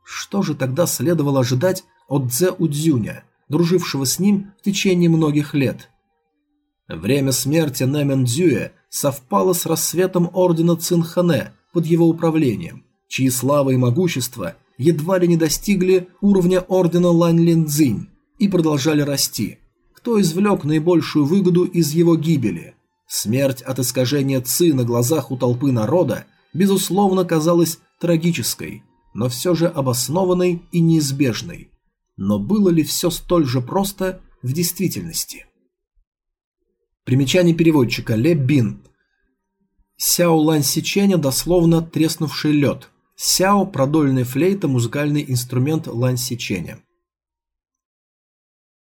Что же тогда следовало ожидать от Цзэ Удзюня, дружившего с ним в течение многих лет? Время смерти Нэмен Дзюя совпало с рассветом ордена Цинхане под его управлением, чьи слава и могущество едва ли не достигли уровня ордена Лань Линдзинь и продолжали расти. Кто извлек наибольшую выгоду из его гибели? Смерть от искажения ци на глазах у толпы народа, безусловно, казалась трагической, но все же обоснованной и неизбежной. Но было ли все столь же просто в действительности? Примечание переводчика Ле Бин. Сяо Лань Сиченя дословно треснувший лед – Сяо – продольная флейта, музыкальный инструмент лань сечения.